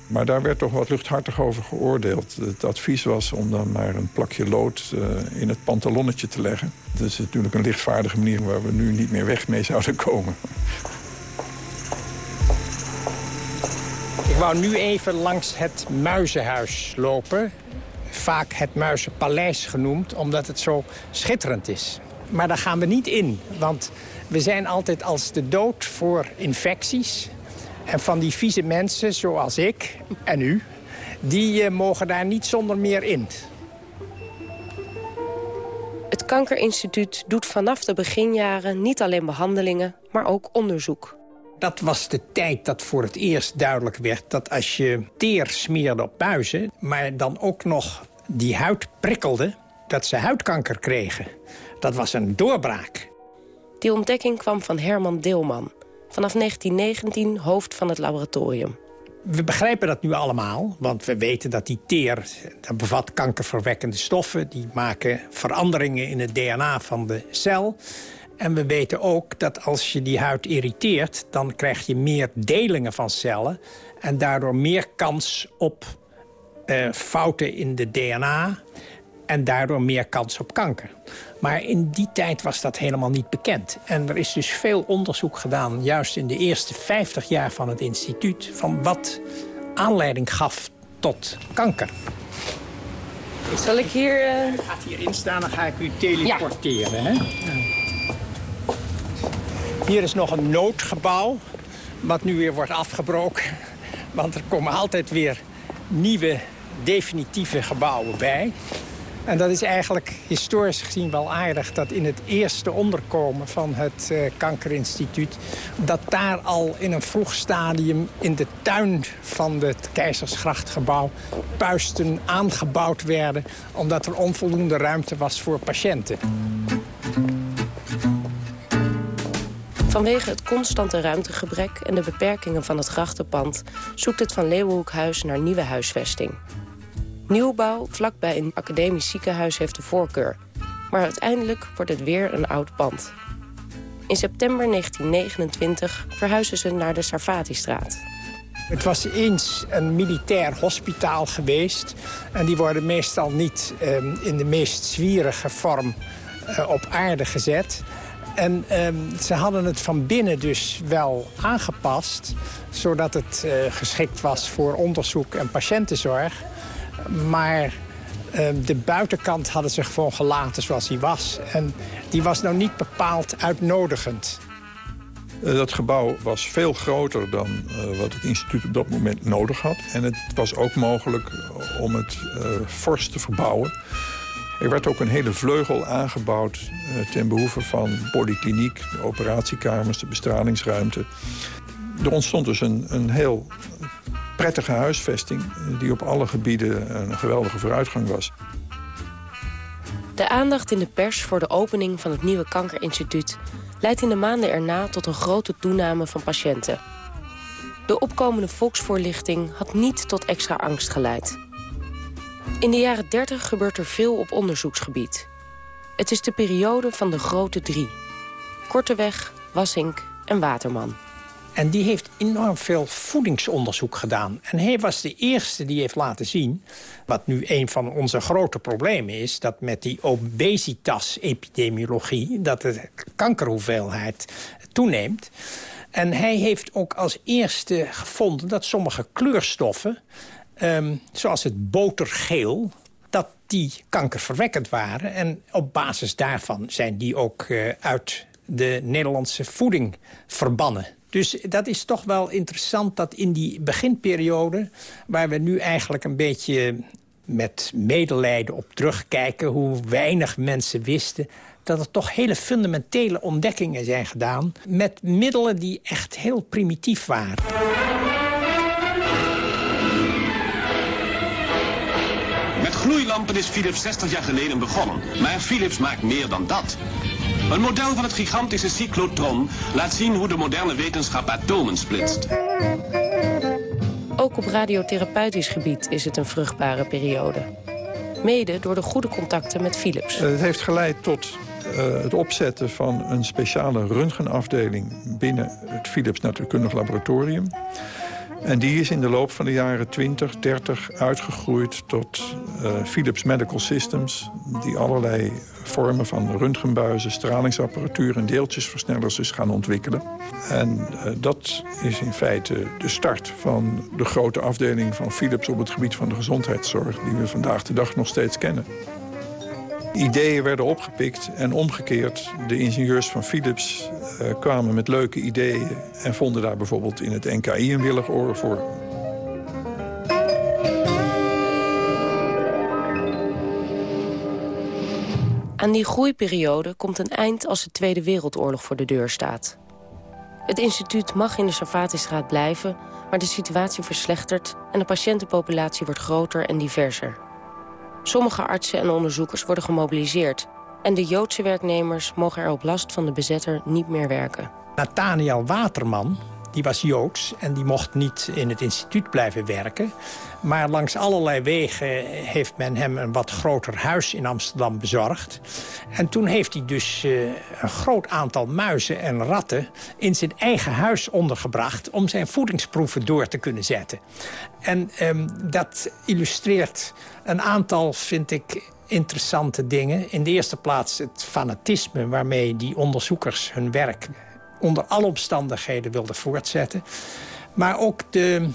Maar daar werd toch wat luchthartig over geoordeeld. Het advies was om dan maar een plakje lood uh, in het pantalonnetje te leggen. Dat is natuurlijk een lichtvaardige manier waar we nu niet meer weg mee zouden komen. Ik wou nu even langs het Muizenhuis lopen. Vaak het Muizenpaleis genoemd, omdat het zo schitterend is. Maar daar gaan we niet in, want we zijn altijd als de dood voor infecties. En van die vieze mensen, zoals ik en u, die uh, mogen daar niet zonder meer in. Het Kankerinstituut doet vanaf de beginjaren niet alleen behandelingen, maar ook onderzoek. Dat was de tijd dat voor het eerst duidelijk werd... dat als je teer smeerde op muizen, maar dan ook nog die huid prikkelde... dat ze huidkanker kregen. Dat was een doorbraak. Die ontdekking kwam van Herman Deelman. Vanaf 1919 hoofd van het laboratorium. We begrijpen dat nu allemaal, want we weten dat die teer... dat bevat kankerverwekkende stoffen. Die maken veranderingen in het DNA van de cel... En we weten ook dat als je die huid irriteert... dan krijg je meer delingen van cellen... en daardoor meer kans op uh, fouten in de DNA... en daardoor meer kans op kanker. Maar in die tijd was dat helemaal niet bekend. En er is dus veel onderzoek gedaan... juist in de eerste 50 jaar van het instituut... van wat aanleiding gaf tot kanker. Zal ik hier... Uh... Gaat hierin staan, dan ga ik u teleporteren. Ja. Hè? Hier is nog een noodgebouw, wat nu weer wordt afgebroken. Want er komen altijd weer nieuwe definitieve gebouwen bij. En dat is eigenlijk historisch gezien wel aardig... dat in het eerste onderkomen van het uh, kankerinstituut... dat daar al in een vroeg stadium in de tuin van het Keizersgrachtgebouw... puisten aangebouwd werden... omdat er onvoldoende ruimte was voor patiënten. Vanwege het constante ruimtegebrek en de beperkingen van het grachtenpand... zoekt het Van Leeuwenhoekhuis naar nieuwe huisvesting. Nieuwbouw vlakbij een academisch ziekenhuis heeft de voorkeur. Maar uiteindelijk wordt het weer een oud pand. In september 1929 verhuizen ze naar de Sarfatistraat. Het was eens een militair hospitaal geweest. En die worden meestal niet ehm, in de meest zwierige vorm uh, op aarde gezet. En ehm, ze hadden het van binnen dus wel aangepast... zodat het uh, geschikt was voor onderzoek en patiëntenzorg. Maar ehm, de buitenkant hadden ze gewoon gelaten zoals die was. En die was nou niet bepaald uitnodigend. Uh, dat gebouw was veel groter dan uh, wat het instituut op dat moment nodig had. En het was ook mogelijk om het fors te verbouwen. Er werd ook een hele vleugel aangebouwd ten behoeve van polykliniek... de operatiekamers, de bestralingsruimte. Er ontstond dus een, een heel prettige huisvesting... die op alle gebieden een geweldige vooruitgang was. De aandacht in de pers voor de opening van het nieuwe kankerinstituut... leidt in de maanden erna tot een grote toename van patiënten. De opkomende volksvoorlichting had niet tot extra angst geleid. In de jaren 30 gebeurt er veel op onderzoeksgebied. Het is de periode van de grote drie. Korteweg, Wassink en Waterman. En die heeft enorm veel voedingsonderzoek gedaan. En hij was de eerste die heeft laten zien... wat nu een van onze grote problemen is... dat met die obesitas-epidemiologie... dat de kankerhoeveelheid toeneemt. En hij heeft ook als eerste gevonden dat sommige kleurstoffen... Um, zoals het botergeel, dat die kankerverwekkend waren. En op basis daarvan zijn die ook uh, uit de Nederlandse voeding verbannen. Dus dat is toch wel interessant dat in die beginperiode... waar we nu eigenlijk een beetje met medelijden op terugkijken... hoe weinig mensen wisten dat er toch hele fundamentele ontdekkingen zijn gedaan... met middelen die echt heel primitief waren. Gloeilampen is Philips 60 jaar geleden begonnen. Maar Philips maakt meer dan dat. Een model van het gigantische cyclotron laat zien hoe de moderne wetenschap atomen splitst. Ook op radiotherapeutisch gebied is het een vruchtbare periode. Mede door de goede contacten met Philips. Het heeft geleid tot uh, het opzetten van een speciale röntgenafdeling... binnen het Philips Natuurkundig Laboratorium. En die is in de loop van de jaren 20, 30 uitgegroeid tot uh, Philips Medical Systems... die allerlei vormen van röntgenbuizen, stralingsapparatuur... en deeltjesversnellers is gaan ontwikkelen. En uh, dat is in feite de start van de grote afdeling van Philips... op het gebied van de gezondheidszorg, die we vandaag de dag nog steeds kennen. Ideeën werden opgepikt en omgekeerd. De ingenieurs van Philips uh, kwamen met leuke ideeën... en vonden daar bijvoorbeeld in het NKI een willig oor voor. Aan die groeiperiode komt een eind als de Tweede Wereldoorlog voor de deur staat. Het instituut mag in de Sarfatistraat blijven, maar de situatie verslechtert... en de patiëntenpopulatie wordt groter en diverser. Sommige artsen en onderzoekers worden gemobiliseerd... en de Joodse werknemers mogen er op last van de bezetter niet meer werken. Nathaniel Waterman, die was Joods en die mocht niet in het instituut blijven werken. Maar langs allerlei wegen heeft men hem een wat groter huis in Amsterdam bezorgd. En toen heeft hij dus uh, een groot aantal muizen en ratten in zijn eigen huis ondergebracht... om zijn voedingsproeven door te kunnen zetten. En um, dat illustreert een aantal, vind ik, interessante dingen. In de eerste plaats het fanatisme waarmee die onderzoekers hun werk onder alle omstandigheden wilden voortzetten. Maar ook de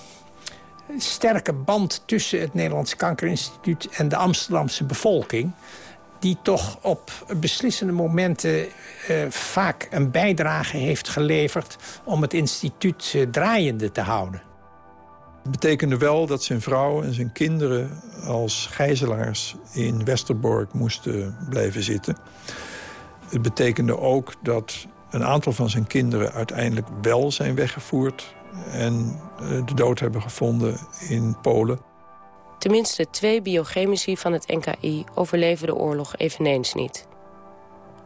sterke band tussen het Nederlands Kankerinstituut en de Amsterdamse bevolking die toch op beslissende momenten uh, vaak een bijdrage heeft geleverd... om het instituut uh, draaiende te houden. Betekende wel dat zijn vrouw en zijn kinderen als gijzelaars in Westerbork moesten blijven zitten. Het betekende ook dat een aantal van zijn kinderen uiteindelijk wel zijn weggevoerd... en eh, de dood hebben gevonden in Polen. Tenminste twee biochemici van het NKI overleven de oorlog eveneens niet.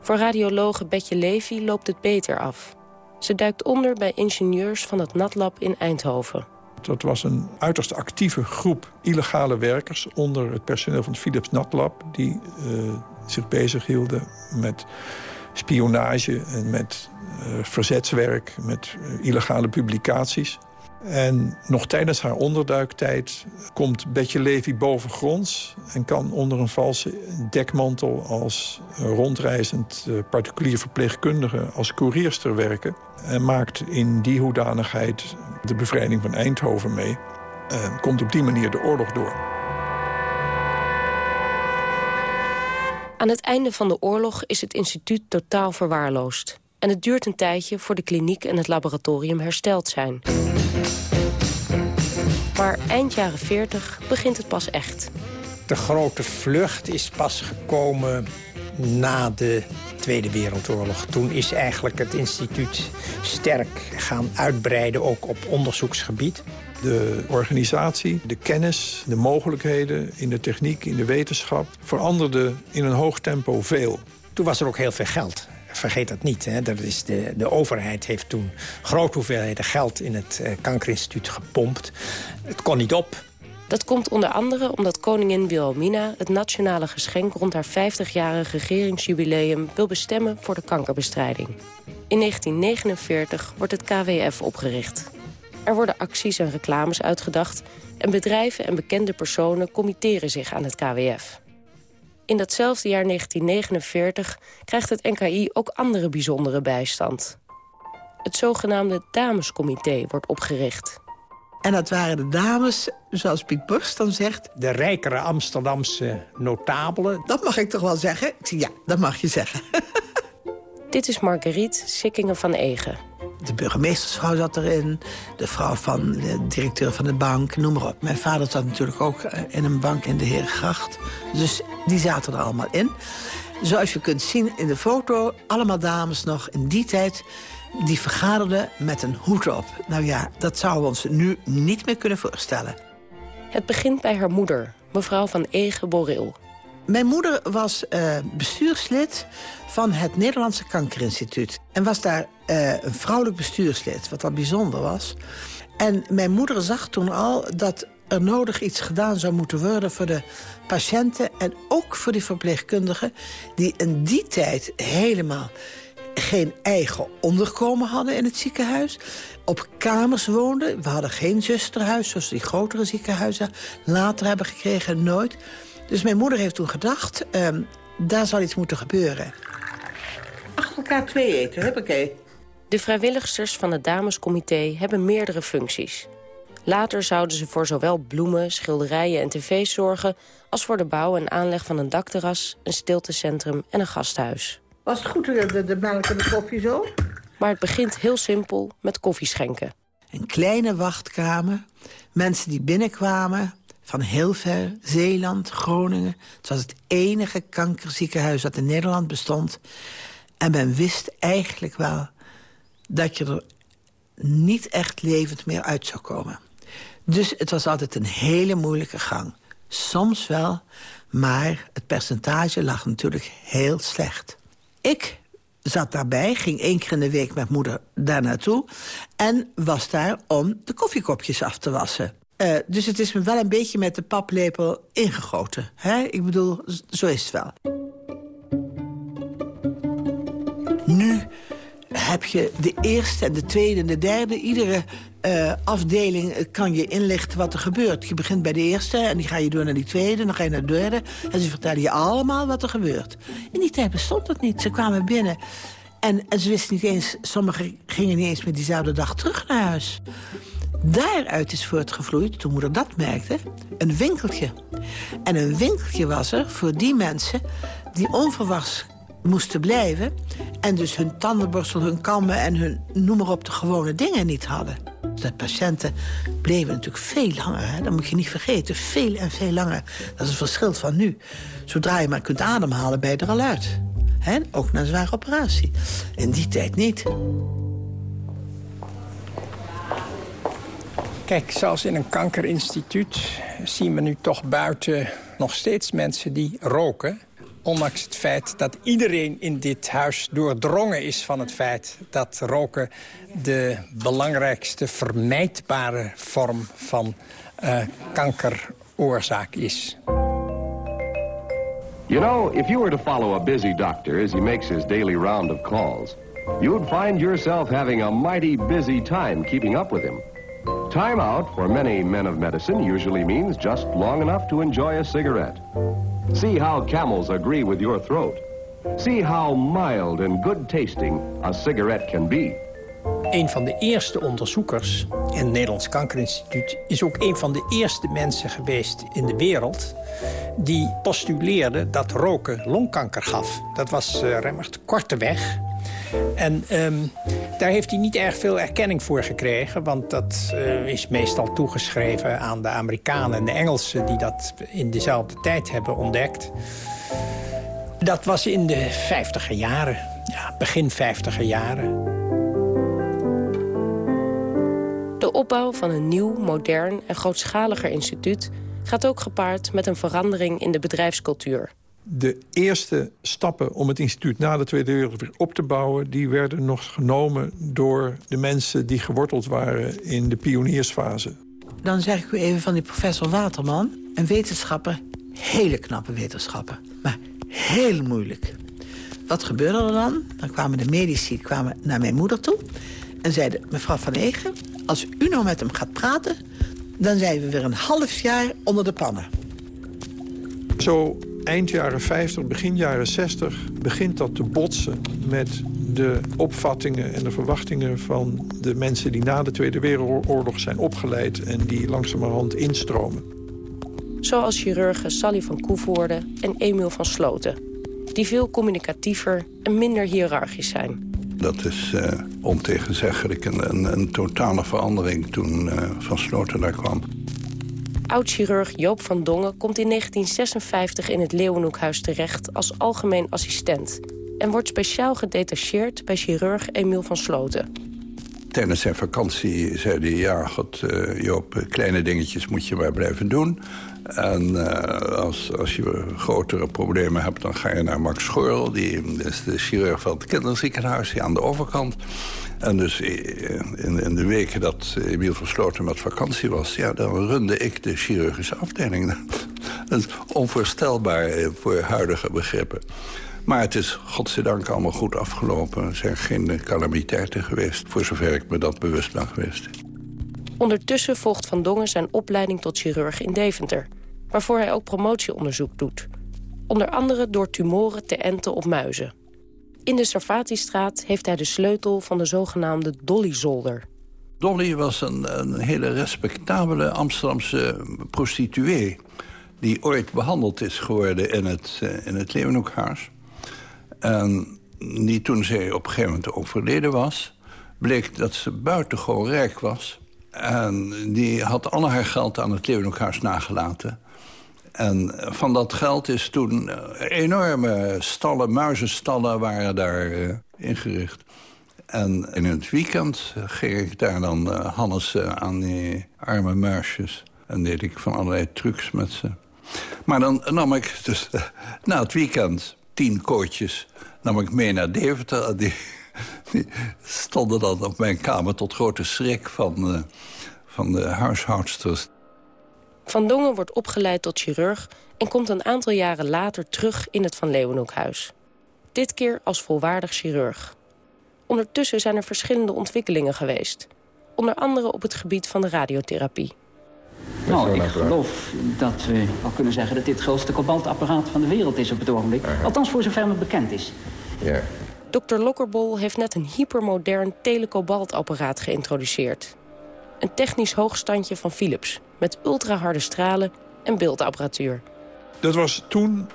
Voor radiologe Betje Levy loopt het beter af. Ze duikt onder bij ingenieurs van het NatLab in Eindhoven. Dat was een uiterst actieve groep illegale werkers... onder het personeel van het Philips NatLab... die uh, zich bezighielden met spionage en met uh, verzetswerk... met uh, illegale publicaties. En nog tijdens haar onderduiktijd komt Betje Levy bovengronds... en kan onder een valse dekmantel als rondreizend particulier verpleegkundige... als courierster werken. En maakt in die hoedanigheid de bevrijding van Eindhoven mee. Komt op die manier de oorlog door. Aan het einde van de oorlog is het instituut totaal verwaarloosd. En het duurt een tijdje voor de kliniek en het laboratorium hersteld zijn. Maar eind jaren 40 begint het pas echt. De grote vlucht is pas gekomen na de Tweede Wereldoorlog. Toen is eigenlijk het instituut sterk gaan uitbreiden, ook op onderzoeksgebied. De organisatie, de kennis, de mogelijkheden in de techniek, in de wetenschap... veranderden in een hoog tempo veel. Toen was er ook heel veel geld. Vergeet dat niet. Hè. Dat is de, de overheid heeft toen grote hoeveelheden geld in het uh, kankerinstituut gepompt. Het kon niet op. Dat komt onder andere omdat koningin Wilhelmina het nationale geschenk rond haar 50-jarig regeringsjubileum wil bestemmen voor de kankerbestrijding. In 1949 wordt het KWF opgericht. Er worden acties en reclames uitgedacht en bedrijven en bekende personen committeren zich aan het KWF. In datzelfde jaar 1949 krijgt het NKI ook andere bijzondere bijstand. Het zogenaamde Damescomité wordt opgericht. En dat waren de dames, zoals Piet Borst dan zegt... De rijkere Amsterdamse notabelen. Dat mag ik toch wel zeggen? Ik zeg, ja, dat mag je zeggen. Dit is Marguerite Sikkingen van Egen. De burgemeestersvrouw zat erin, de vrouw van de directeur van de bank, noem maar op. Mijn vader zat natuurlijk ook eh, in een bank in de Herengracht. Dus die zaten er allemaal in. Zoals je kunt zien in de foto, allemaal dames nog in die tijd die vergaderden met een hoed op. Nou ja, dat zouden we ons nu niet meer kunnen voorstellen. Het begint bij haar moeder, mevrouw van Ege. Mijn moeder was uh, bestuurslid van het Nederlandse Kankerinstituut. En was daar uh, een vrouwelijk bestuurslid, wat al bijzonder was. En mijn moeder zag toen al dat er nodig iets gedaan zou moeten worden... voor de patiënten en ook voor die verpleegkundigen... die in die tijd helemaal geen eigen onderkomen hadden in het ziekenhuis. Op kamers woonden. We hadden geen zusterhuis, zoals die grotere ziekenhuizen later hebben gekregen, nooit. Dus mijn moeder heeft toen gedacht, um, daar zal iets moeten gebeuren. Achter elkaar twee eten, heb ik De vrijwilligsters van het damescomité hebben meerdere functies. Later zouden ze voor zowel bloemen, schilderijen en tv's zorgen... als voor de bouw en aanleg van een dakterras, een stiltecentrum en een gasthuis. Was het goed, de, de melk en de koffie zo? Maar het begint heel simpel met koffieschenken. Een kleine wachtkamer, mensen die binnenkwamen van heel ver, Zeeland, Groningen. Het was het enige kankerziekenhuis dat in Nederland bestond. En men wist eigenlijk wel dat je er niet echt levend meer uit zou komen. Dus het was altijd een hele moeilijke gang. Soms wel, maar het percentage lag natuurlijk heel slecht. Ik zat daarbij, ging één keer in de week met moeder daar naartoe... en was daar om de koffiekopjes af te wassen. Uh, dus het is me wel een beetje met de paplepel ingegoten. Hè? Ik bedoel, zo is het wel. Nu heb je de eerste en de tweede en de derde. Iedere uh, afdeling kan je inlichten wat er gebeurt. Je begint bij de eerste en die ga je door naar die tweede... dan ga je naar de derde en ze vertellen je allemaal wat er gebeurt. In die tijd bestond dat niet. Ze kwamen binnen en, en ze wisten niet eens... sommigen gingen niet eens met diezelfde dag terug naar huis. Daaruit is voortgevloeid, toen moeder dat merkte, een winkeltje. En een winkeltje was er voor die mensen die onverwachts moesten blijven... en dus hun tandenborstel, hun kammen en hun noem maar op de gewone dingen niet hadden. De patiënten bleven natuurlijk veel langer. Hè? Dat moet je niet vergeten. Veel en veel langer. Dat is een verschil van nu. Zodra je maar kunt ademhalen, ben je er al uit. Ook na een zware operatie. In die tijd niet. Kijk, zoals in een kankerinstituut zien we nu toch buiten nog steeds mensen die roken. Ondanks het feit dat iedereen in dit huis doordrongen is van het feit... dat roken de belangrijkste vermijdbare vorm van uh, kankeroorzaak is. You know, if you were to follow a busy doctor as he makes his daily round of calls... you'd find yourself having a mighty busy time keeping up with him. Time out for many men of medicine usually means just long enough to enjoy a cigarette. See how camels agree with your throat. See how mild and good tasting a cigarette can be. Een van de eerste onderzoekers in het Nederlands Kankerinstituut... is ook een van de eerste mensen geweest in de wereld... die postuleerde dat roken longkanker gaf. Dat was uh, Remmert Korteweg. En um, daar heeft hij niet erg veel erkenning voor gekregen... want dat uh, is meestal toegeschreven aan de Amerikanen en de Engelsen... die dat in dezelfde tijd hebben ontdekt. Dat was in de vijftiger jaren, ja, begin vijftiger jaren. De opbouw van een nieuw, modern en grootschaliger instituut... gaat ook gepaard met een verandering in de bedrijfscultuur de eerste stappen om het instituut na de Tweede Wereldoorlog op te bouwen... die werden nog genomen door de mensen die geworteld waren in de pioniersfase. Dan zeg ik u even van die professor Waterman. Een wetenschapper, hele knappe wetenschapper, maar heel moeilijk. Wat gebeurde er dan? Dan kwamen de medici kwamen naar mijn moeder toe... en zeiden, mevrouw Van Egen, als u nou met hem gaat praten... dan zijn we weer een half jaar onder de pannen. Zo eind jaren 50, begin jaren 60 begint dat te botsen met de opvattingen en de verwachtingen van de mensen die na de Tweede Wereldoorlog zijn opgeleid en die langzamerhand instromen. Zoals chirurgen Sally van Koevoorde en Emiel van Sloten, die veel communicatiever en minder hiërarchisch zijn. Dat is uh, ontegenzeggelijk een, een, een, totale verandering toen uh, Van Sloten daar kwam. Oud-chirurg Joop van Dongen komt in 1956 in het Leeuwenhoekhuis terecht als algemeen assistent... en wordt speciaal gedetacheerd bij chirurg Emiel van Sloten. Tijdens zijn vakantie zei hij, ja, God, uh, Joop, kleine dingetjes moet je maar blijven doen. En uh, als, als je grotere problemen hebt, dan ga je naar Max Schorl. Die is de chirurg van het kinderziekenhuis, die aan de overkant. En dus eh, in, in de weken dat Emiel Versloten met vakantie was... Ja, dan runde ik de chirurgische afdeling. Dat is onvoorstelbaar eh, voor huidige begrippen. Maar het is godzijdank allemaal goed afgelopen. Er zijn geen calamiteiten geweest, voor zover ik me dat bewust ben geweest. Ondertussen volgt Van Dongen zijn opleiding tot chirurg in Deventer... waarvoor hij ook promotieonderzoek doet. Onder andere door tumoren te enten op muizen. In de Sarfatistraat heeft hij de sleutel van de zogenaamde Dolly-zolder. Dolly was een, een hele respectabele Amsterdamse prostituee... die ooit behandeld is geworden in het, uh, in het Leeuwenhoekhuis. En die toen zij op een gegeven moment overleden was... bleek dat ze buitengewoon rijk was. En die had al haar geld aan het Leeuwenhoekhuis nagelaten... En van dat geld is toen eh, enorme stallen, muizenstallen waren daar uh, ingericht. En in het weekend ging ik daar dan Hannes aan die arme muisjes. En deed ik van allerlei trucs met ze. Maar dan nam ik dus na het weekend tien kootjes nam ik mee naar Deventer. Die, die stonden dan op mijn kamer tot grote schrik van, van de huishoudsters. Van Dongen wordt opgeleid tot chirurg... en komt een aantal jaren later terug in het Van Leeuwenhoekhuis. Dit keer als volwaardig chirurg. Ondertussen zijn er verschillende ontwikkelingen geweest. Onder andere op het gebied van de radiotherapie. Nou, ik geloof dat we al kunnen zeggen dat dit het grootste kobaltapparaat van de wereld is op het ogenblik. Althans voor zover me bekend is. Ja. Dr. Lokkerbol heeft net een hypermodern telekobaltapparaat geïntroduceerd. Een technisch hoogstandje van Philips met ultraharde stralen en beeldapparatuur. Dat was toen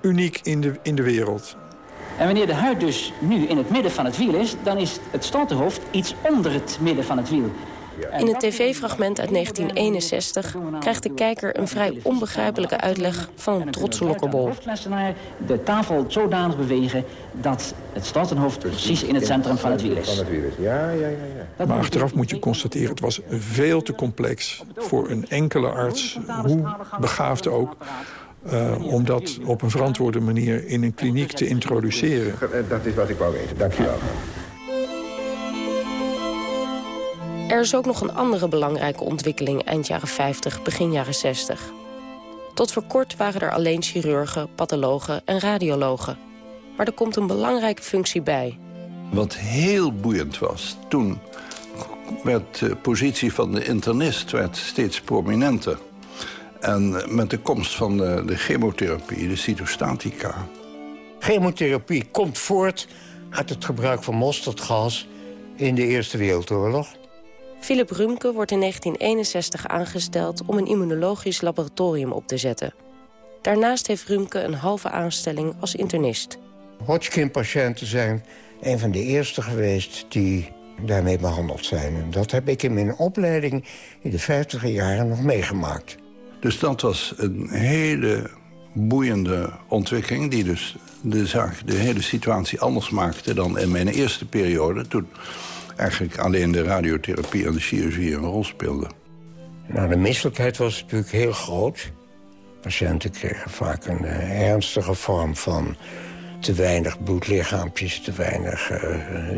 uniek in de, in de wereld. En wanneer de huid dus nu in het midden van het wiel is... dan is het stotenhoofd iets onder het midden van het wiel. In het tv-fragment uit 1961 krijgt de kijker een vrij onbegrijpelijke uitleg van een trotse lokkerbol. De tafel zodanig bewegen dat het Stoltenhoofd precies in het centrum van het wiel is. Ja, ja, ja. Maar achteraf moet je constateren, het was veel te complex voor een enkele arts, hoe begaafd ook, uh, om dat op een verantwoorde manier in een kliniek te introduceren. Dat is wat ik wou weten, dankjewel. Er is ook nog een andere belangrijke ontwikkeling eind jaren 50, begin jaren 60. Tot voor kort waren er alleen chirurgen, pathologen en radiologen. Maar er komt een belangrijke functie bij. Wat heel boeiend was, toen werd de positie van de internist werd steeds prominenter. En met de komst van de, de chemotherapie, de cytostatica... Chemotherapie komt voort uit het gebruik van mosterdgas in de Eerste Wereldoorlog. Philip Rumke wordt in 1961 aangesteld om een immunologisch laboratorium op te zetten. Daarnaast heeft Rumke een halve aanstelling als internist. Hodgkin-patiënten zijn een van de eerste geweest die daarmee behandeld zijn. En dat heb ik in mijn opleiding in de 50 jaren nog meegemaakt. Dus dat was een hele boeiende ontwikkeling... die dus de, zaak, de hele situatie anders maakte dan in mijn eerste periode... toen eigenlijk alleen de radiotherapie en de chirurgie een rol speelden. Nou, de misselijkheid was natuurlijk heel groot. Patiënten kregen vaak een uh, ernstige vorm van te weinig bloedlichaampjes, te weinig uh,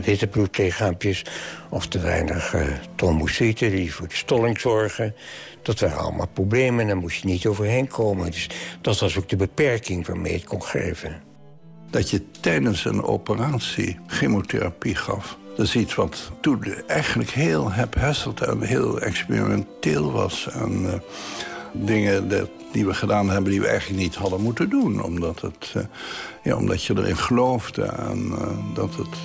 witte bloedlichaampjes... of te weinig uh, trombocyten die voor de stolling zorgen. Dat waren allemaal problemen en daar moest je niet overheen komen. Dus dat was ook de beperking waarmee het kon geven. Dat je tijdens een operatie chemotherapie gaf... dat is iets wat toen eigenlijk heel hephesseld en heel experimenteel was. En uh, dingen dat, die we gedaan hebben die we eigenlijk niet hadden moeten doen. Omdat, het, uh, ja, omdat je erin geloofde en uh, dat het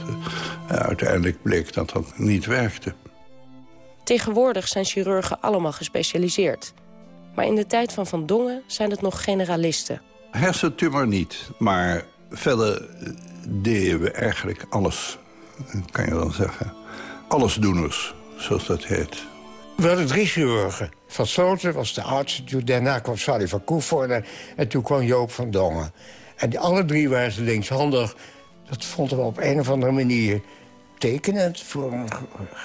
uiteindelijk bleek dat dat niet werkte. Tegenwoordig zijn chirurgen allemaal gespecialiseerd. Maar in de tijd van Van Dongen zijn het nog generalisten. Hersentumor niet, maar verder deden we eigenlijk alles, kan je wel zeggen. Allesdoeners, zoals dat heet. We hadden drie chirurgen. Van Sloten was de arts, daarna kwam Sally van Koevoorde... en toen kwam Joop van Dongen. En die alle drie waren ze linkshandig. Dat vonden we op een of andere manier tekenend... voor een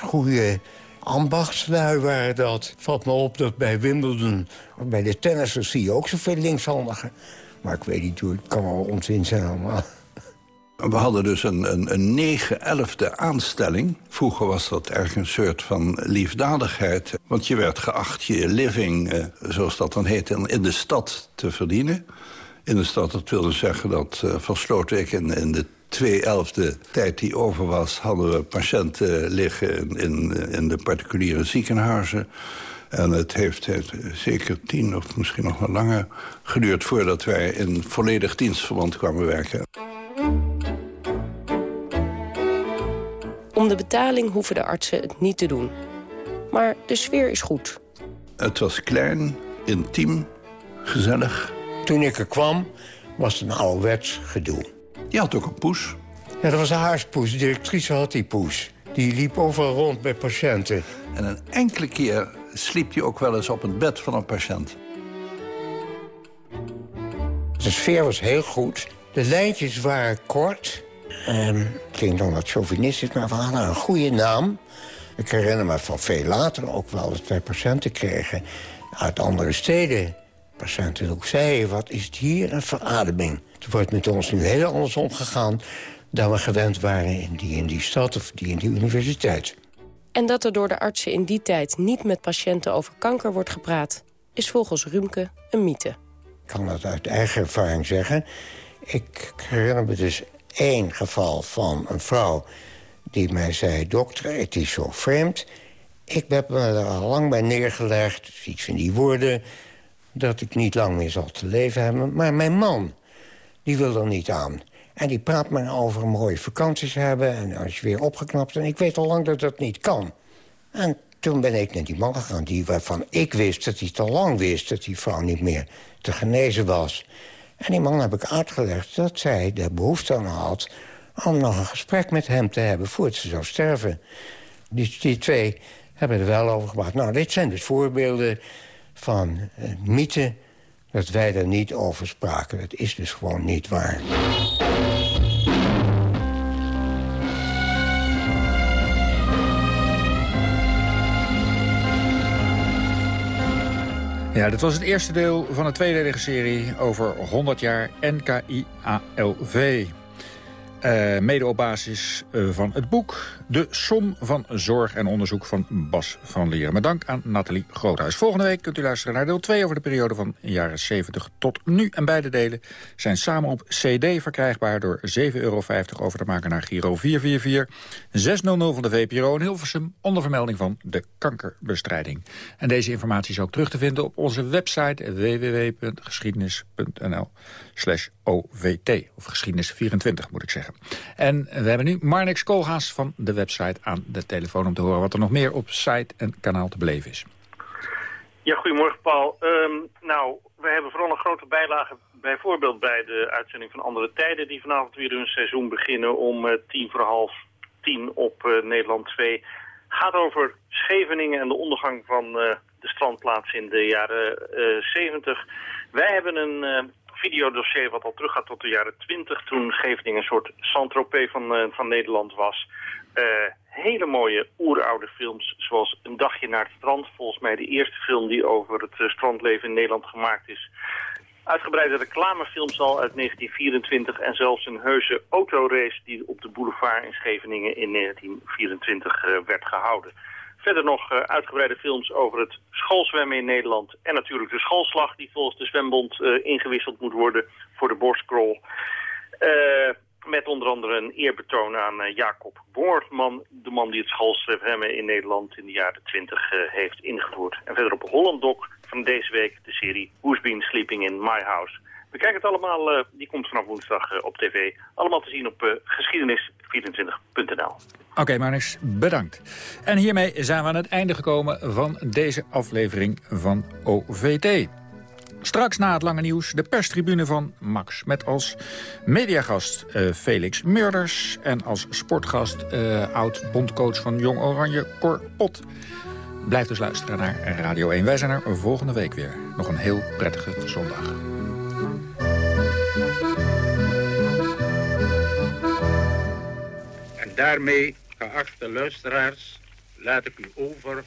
goede ambachtslui waren dat. Valt me op dat bij Wimbledon, bij de tennissers zie je ook zoveel linkshandigen. Maar ik weet niet hoe, het kan wel onzin zijn allemaal. We hadden dus een, een, een 9 11 aanstelling. Vroeger was dat erg een soort van liefdadigheid. Want je werd geacht je living, eh, zoals dat dan heet, in, de stad te verdienen. In de stad, dat wilde zeggen dat uh, Van Slootwijk in, in de twee elfde tijd die over was... hadden we patiënten liggen in, in de particuliere ziekenhuizen. En het heeft, het zeker tien of misschien nog wel langer geduurd... voordat wij in volledig dienstverband kwamen werken. De betaling hoeven de artsen het niet te doen. Maar de sfeer is goed. Het was klein, intiem, gezellig. Toen ik er kwam, was het een ouderwets gedoe. Je had ook een poes. Ja, dat was een haarspoes. De directrice had die poes. Die liep overal rond bij patiënten. En een enkele keer sliep hij ook wel eens op het bed van een patiënt. De sfeer was heel goed. De lijntjes waren kort. Um, klinkt dan wat chauvinistisch, maar we hadden een goede naam. Ik herinner me van veel later ook wel dat wij patiënten kregen uit andere steden. Patiënten ook zeiden, wat is het hier een verademing. Er wordt met ons nu heel anders omgegaan dan we gewend waren in die, in die stad of die in die universiteit. En dat er door de artsen in die tijd niet met patiënten over kanker wordt gepraat... is volgens Rumke een mythe. Ik kan dat uit eigen ervaring zeggen. Ik herinner me dus één geval van een vrouw die mij zei... dokter, het is zo vreemd. Ik heb me er al lang bij neergelegd, iets van die woorden... dat ik niet lang meer zal te leven hebben. Maar mijn man, die wil er niet aan. En die praat me over mooie vakanties hebben... en als je weer opgeknapt... en ik weet al lang dat dat niet kan. En toen ben ik naar die man gegaan die, waarvan ik wist dat hij te lang wist... dat die vrouw niet meer te genezen was. En die man heb ik uitgelegd dat zij de behoefte aan had... om nog een gesprek met hem te hebben voordat ze zou sterven. Die, die twee hebben er wel over gemaakt. Nou, dit zijn dus voorbeelden van uh, mythe dat wij er niet over spraken. Dat is dus gewoon niet waar. Ja, dit was het eerste deel van een tweedelige serie over 100 jaar NKIALV. Uh, mede op basis uh, van het boek De Som van Zorg en Onderzoek van Bas van Lieren. Met aan Nathalie Groothuis. Volgende week kunt u luisteren naar deel 2 over de periode van jaren 70 tot nu. En beide delen zijn samen op cd verkrijgbaar door 7,50 euro over te maken naar Giro 444 600 van de VPRO in Hilversum onder vermelding van de kankerbestrijding. En deze informatie is ook terug te vinden op onze website www.geschiedenis.nl slash OVT. Of geschiedenis24 moet ik zeggen. En we hebben nu Marnix Koolhaas van de website aan de telefoon... om te horen wat er nog meer op site en kanaal te beleven is. Ja, goedemorgen Paul. Um, nou, we hebben vooral een grote bijlage bijvoorbeeld bij de uitzending van Andere Tijden... die vanavond weer hun seizoen beginnen om uh, tien voor half tien op uh, Nederland 2. Gaat over Scheveningen en de ondergang van uh, de strandplaats in de jaren 70. Wij hebben een videodossier wat al teruggaat tot de jaren 20... toen Scheveningen een soort Saint-Tropez van, uh, van Nederland was. Uh, hele mooie oeroude films, zoals Een dagje naar het strand. Volgens mij de eerste film die over het uh, strandleven in Nederland gemaakt is. Uitgebreide reclamefilms al uit 1924 en zelfs een heuse autorace die op de boulevard in Scheveningen in 1924 werd gehouden. Verder nog uh, uitgebreide films over het schoolzwemmen in Nederland. En natuurlijk de schoolslag die volgens de zwembond uh, ingewisseld moet worden voor de borstkrol. Uh, met onder andere een eerbetoon aan Jacob Boortman. De man die het schoolzwemmen in Nederland in de jaren 20 heeft ingevoerd. En verder op Holland Doc van deze week de serie Who's Been Sleeping in My House. Bekijk het allemaal, uh, die komt vanaf woensdag uh, op tv. Allemaal te zien op uh, geschiedenis24.nl. Oké, okay, Marnix, bedankt. En hiermee zijn we aan het einde gekomen van deze aflevering van OVT. Straks na het lange nieuws de perstribune van Max. Met als mediagast Felix Murders. En als sportgast oud-bondcoach van Jong Oranje, Cor Pot. Blijf dus luisteren naar Radio 1. Wij zijn er volgende week weer. Nog een heel prettige zondag. Daarmee, geachte luisteraars, laat ik u over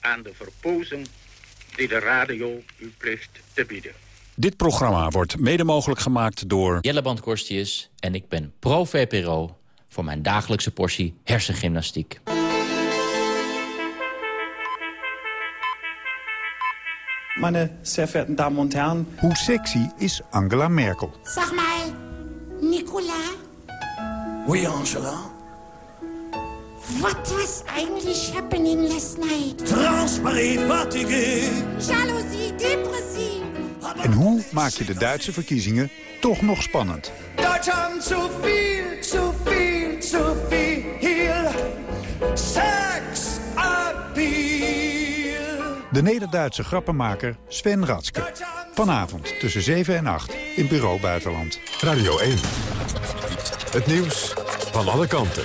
aan de verpozen die de radio u plicht te bieden. Dit programma wordt mede mogelijk gemaakt door... Jelle Bandkorstius en ik ben pro-VPRO voor mijn dagelijkse portie hersengymnastiek. Meine sehr verehrten Damen und Herren. Hoe sexy is Angela Merkel? Sag mal, Nicola? Oui, Angela? What was eigentlich happening last night? Transparé, fatigué. Jalousie, depressief. En hoe maak je de Duitse verkiezingen toch nog spannend? Duitsland, zu viel, zu viel, zu viel. Sex appeal. De Neder-Duitse grappenmaker Sven Ratske. Vanavond tussen 7 en 8 in Bureau Buitenland. Radio 1. Het nieuws van alle kanten.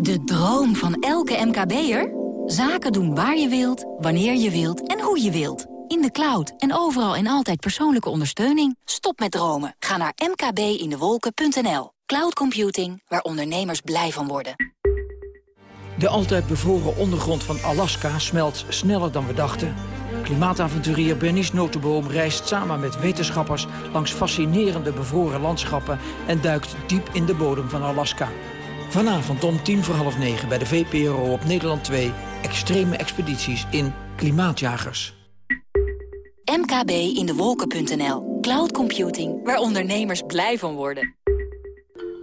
De droom van elke MKB'er? Zaken doen waar je wilt, wanneer je wilt en hoe je wilt. In de cloud en overal en altijd persoonlijke ondersteuning. Stop met dromen. Ga naar mkbindewolken.nl. Cloud computing, waar ondernemers blij van worden. De altijd bevroren ondergrond van Alaska smelt sneller dan we dachten. Klimaatavonturier Bernice Notenboom reist samen met wetenschappers... langs fascinerende bevroren landschappen... en duikt diep in de bodem van Alaska. Vanavond om tien voor half negen bij de VPRO op Nederland 2... extreme expedities in Klimaatjagers. mkbindewolken.nl. Cloud computing, waar ondernemers blij van worden.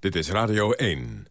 Dit is Radio 1.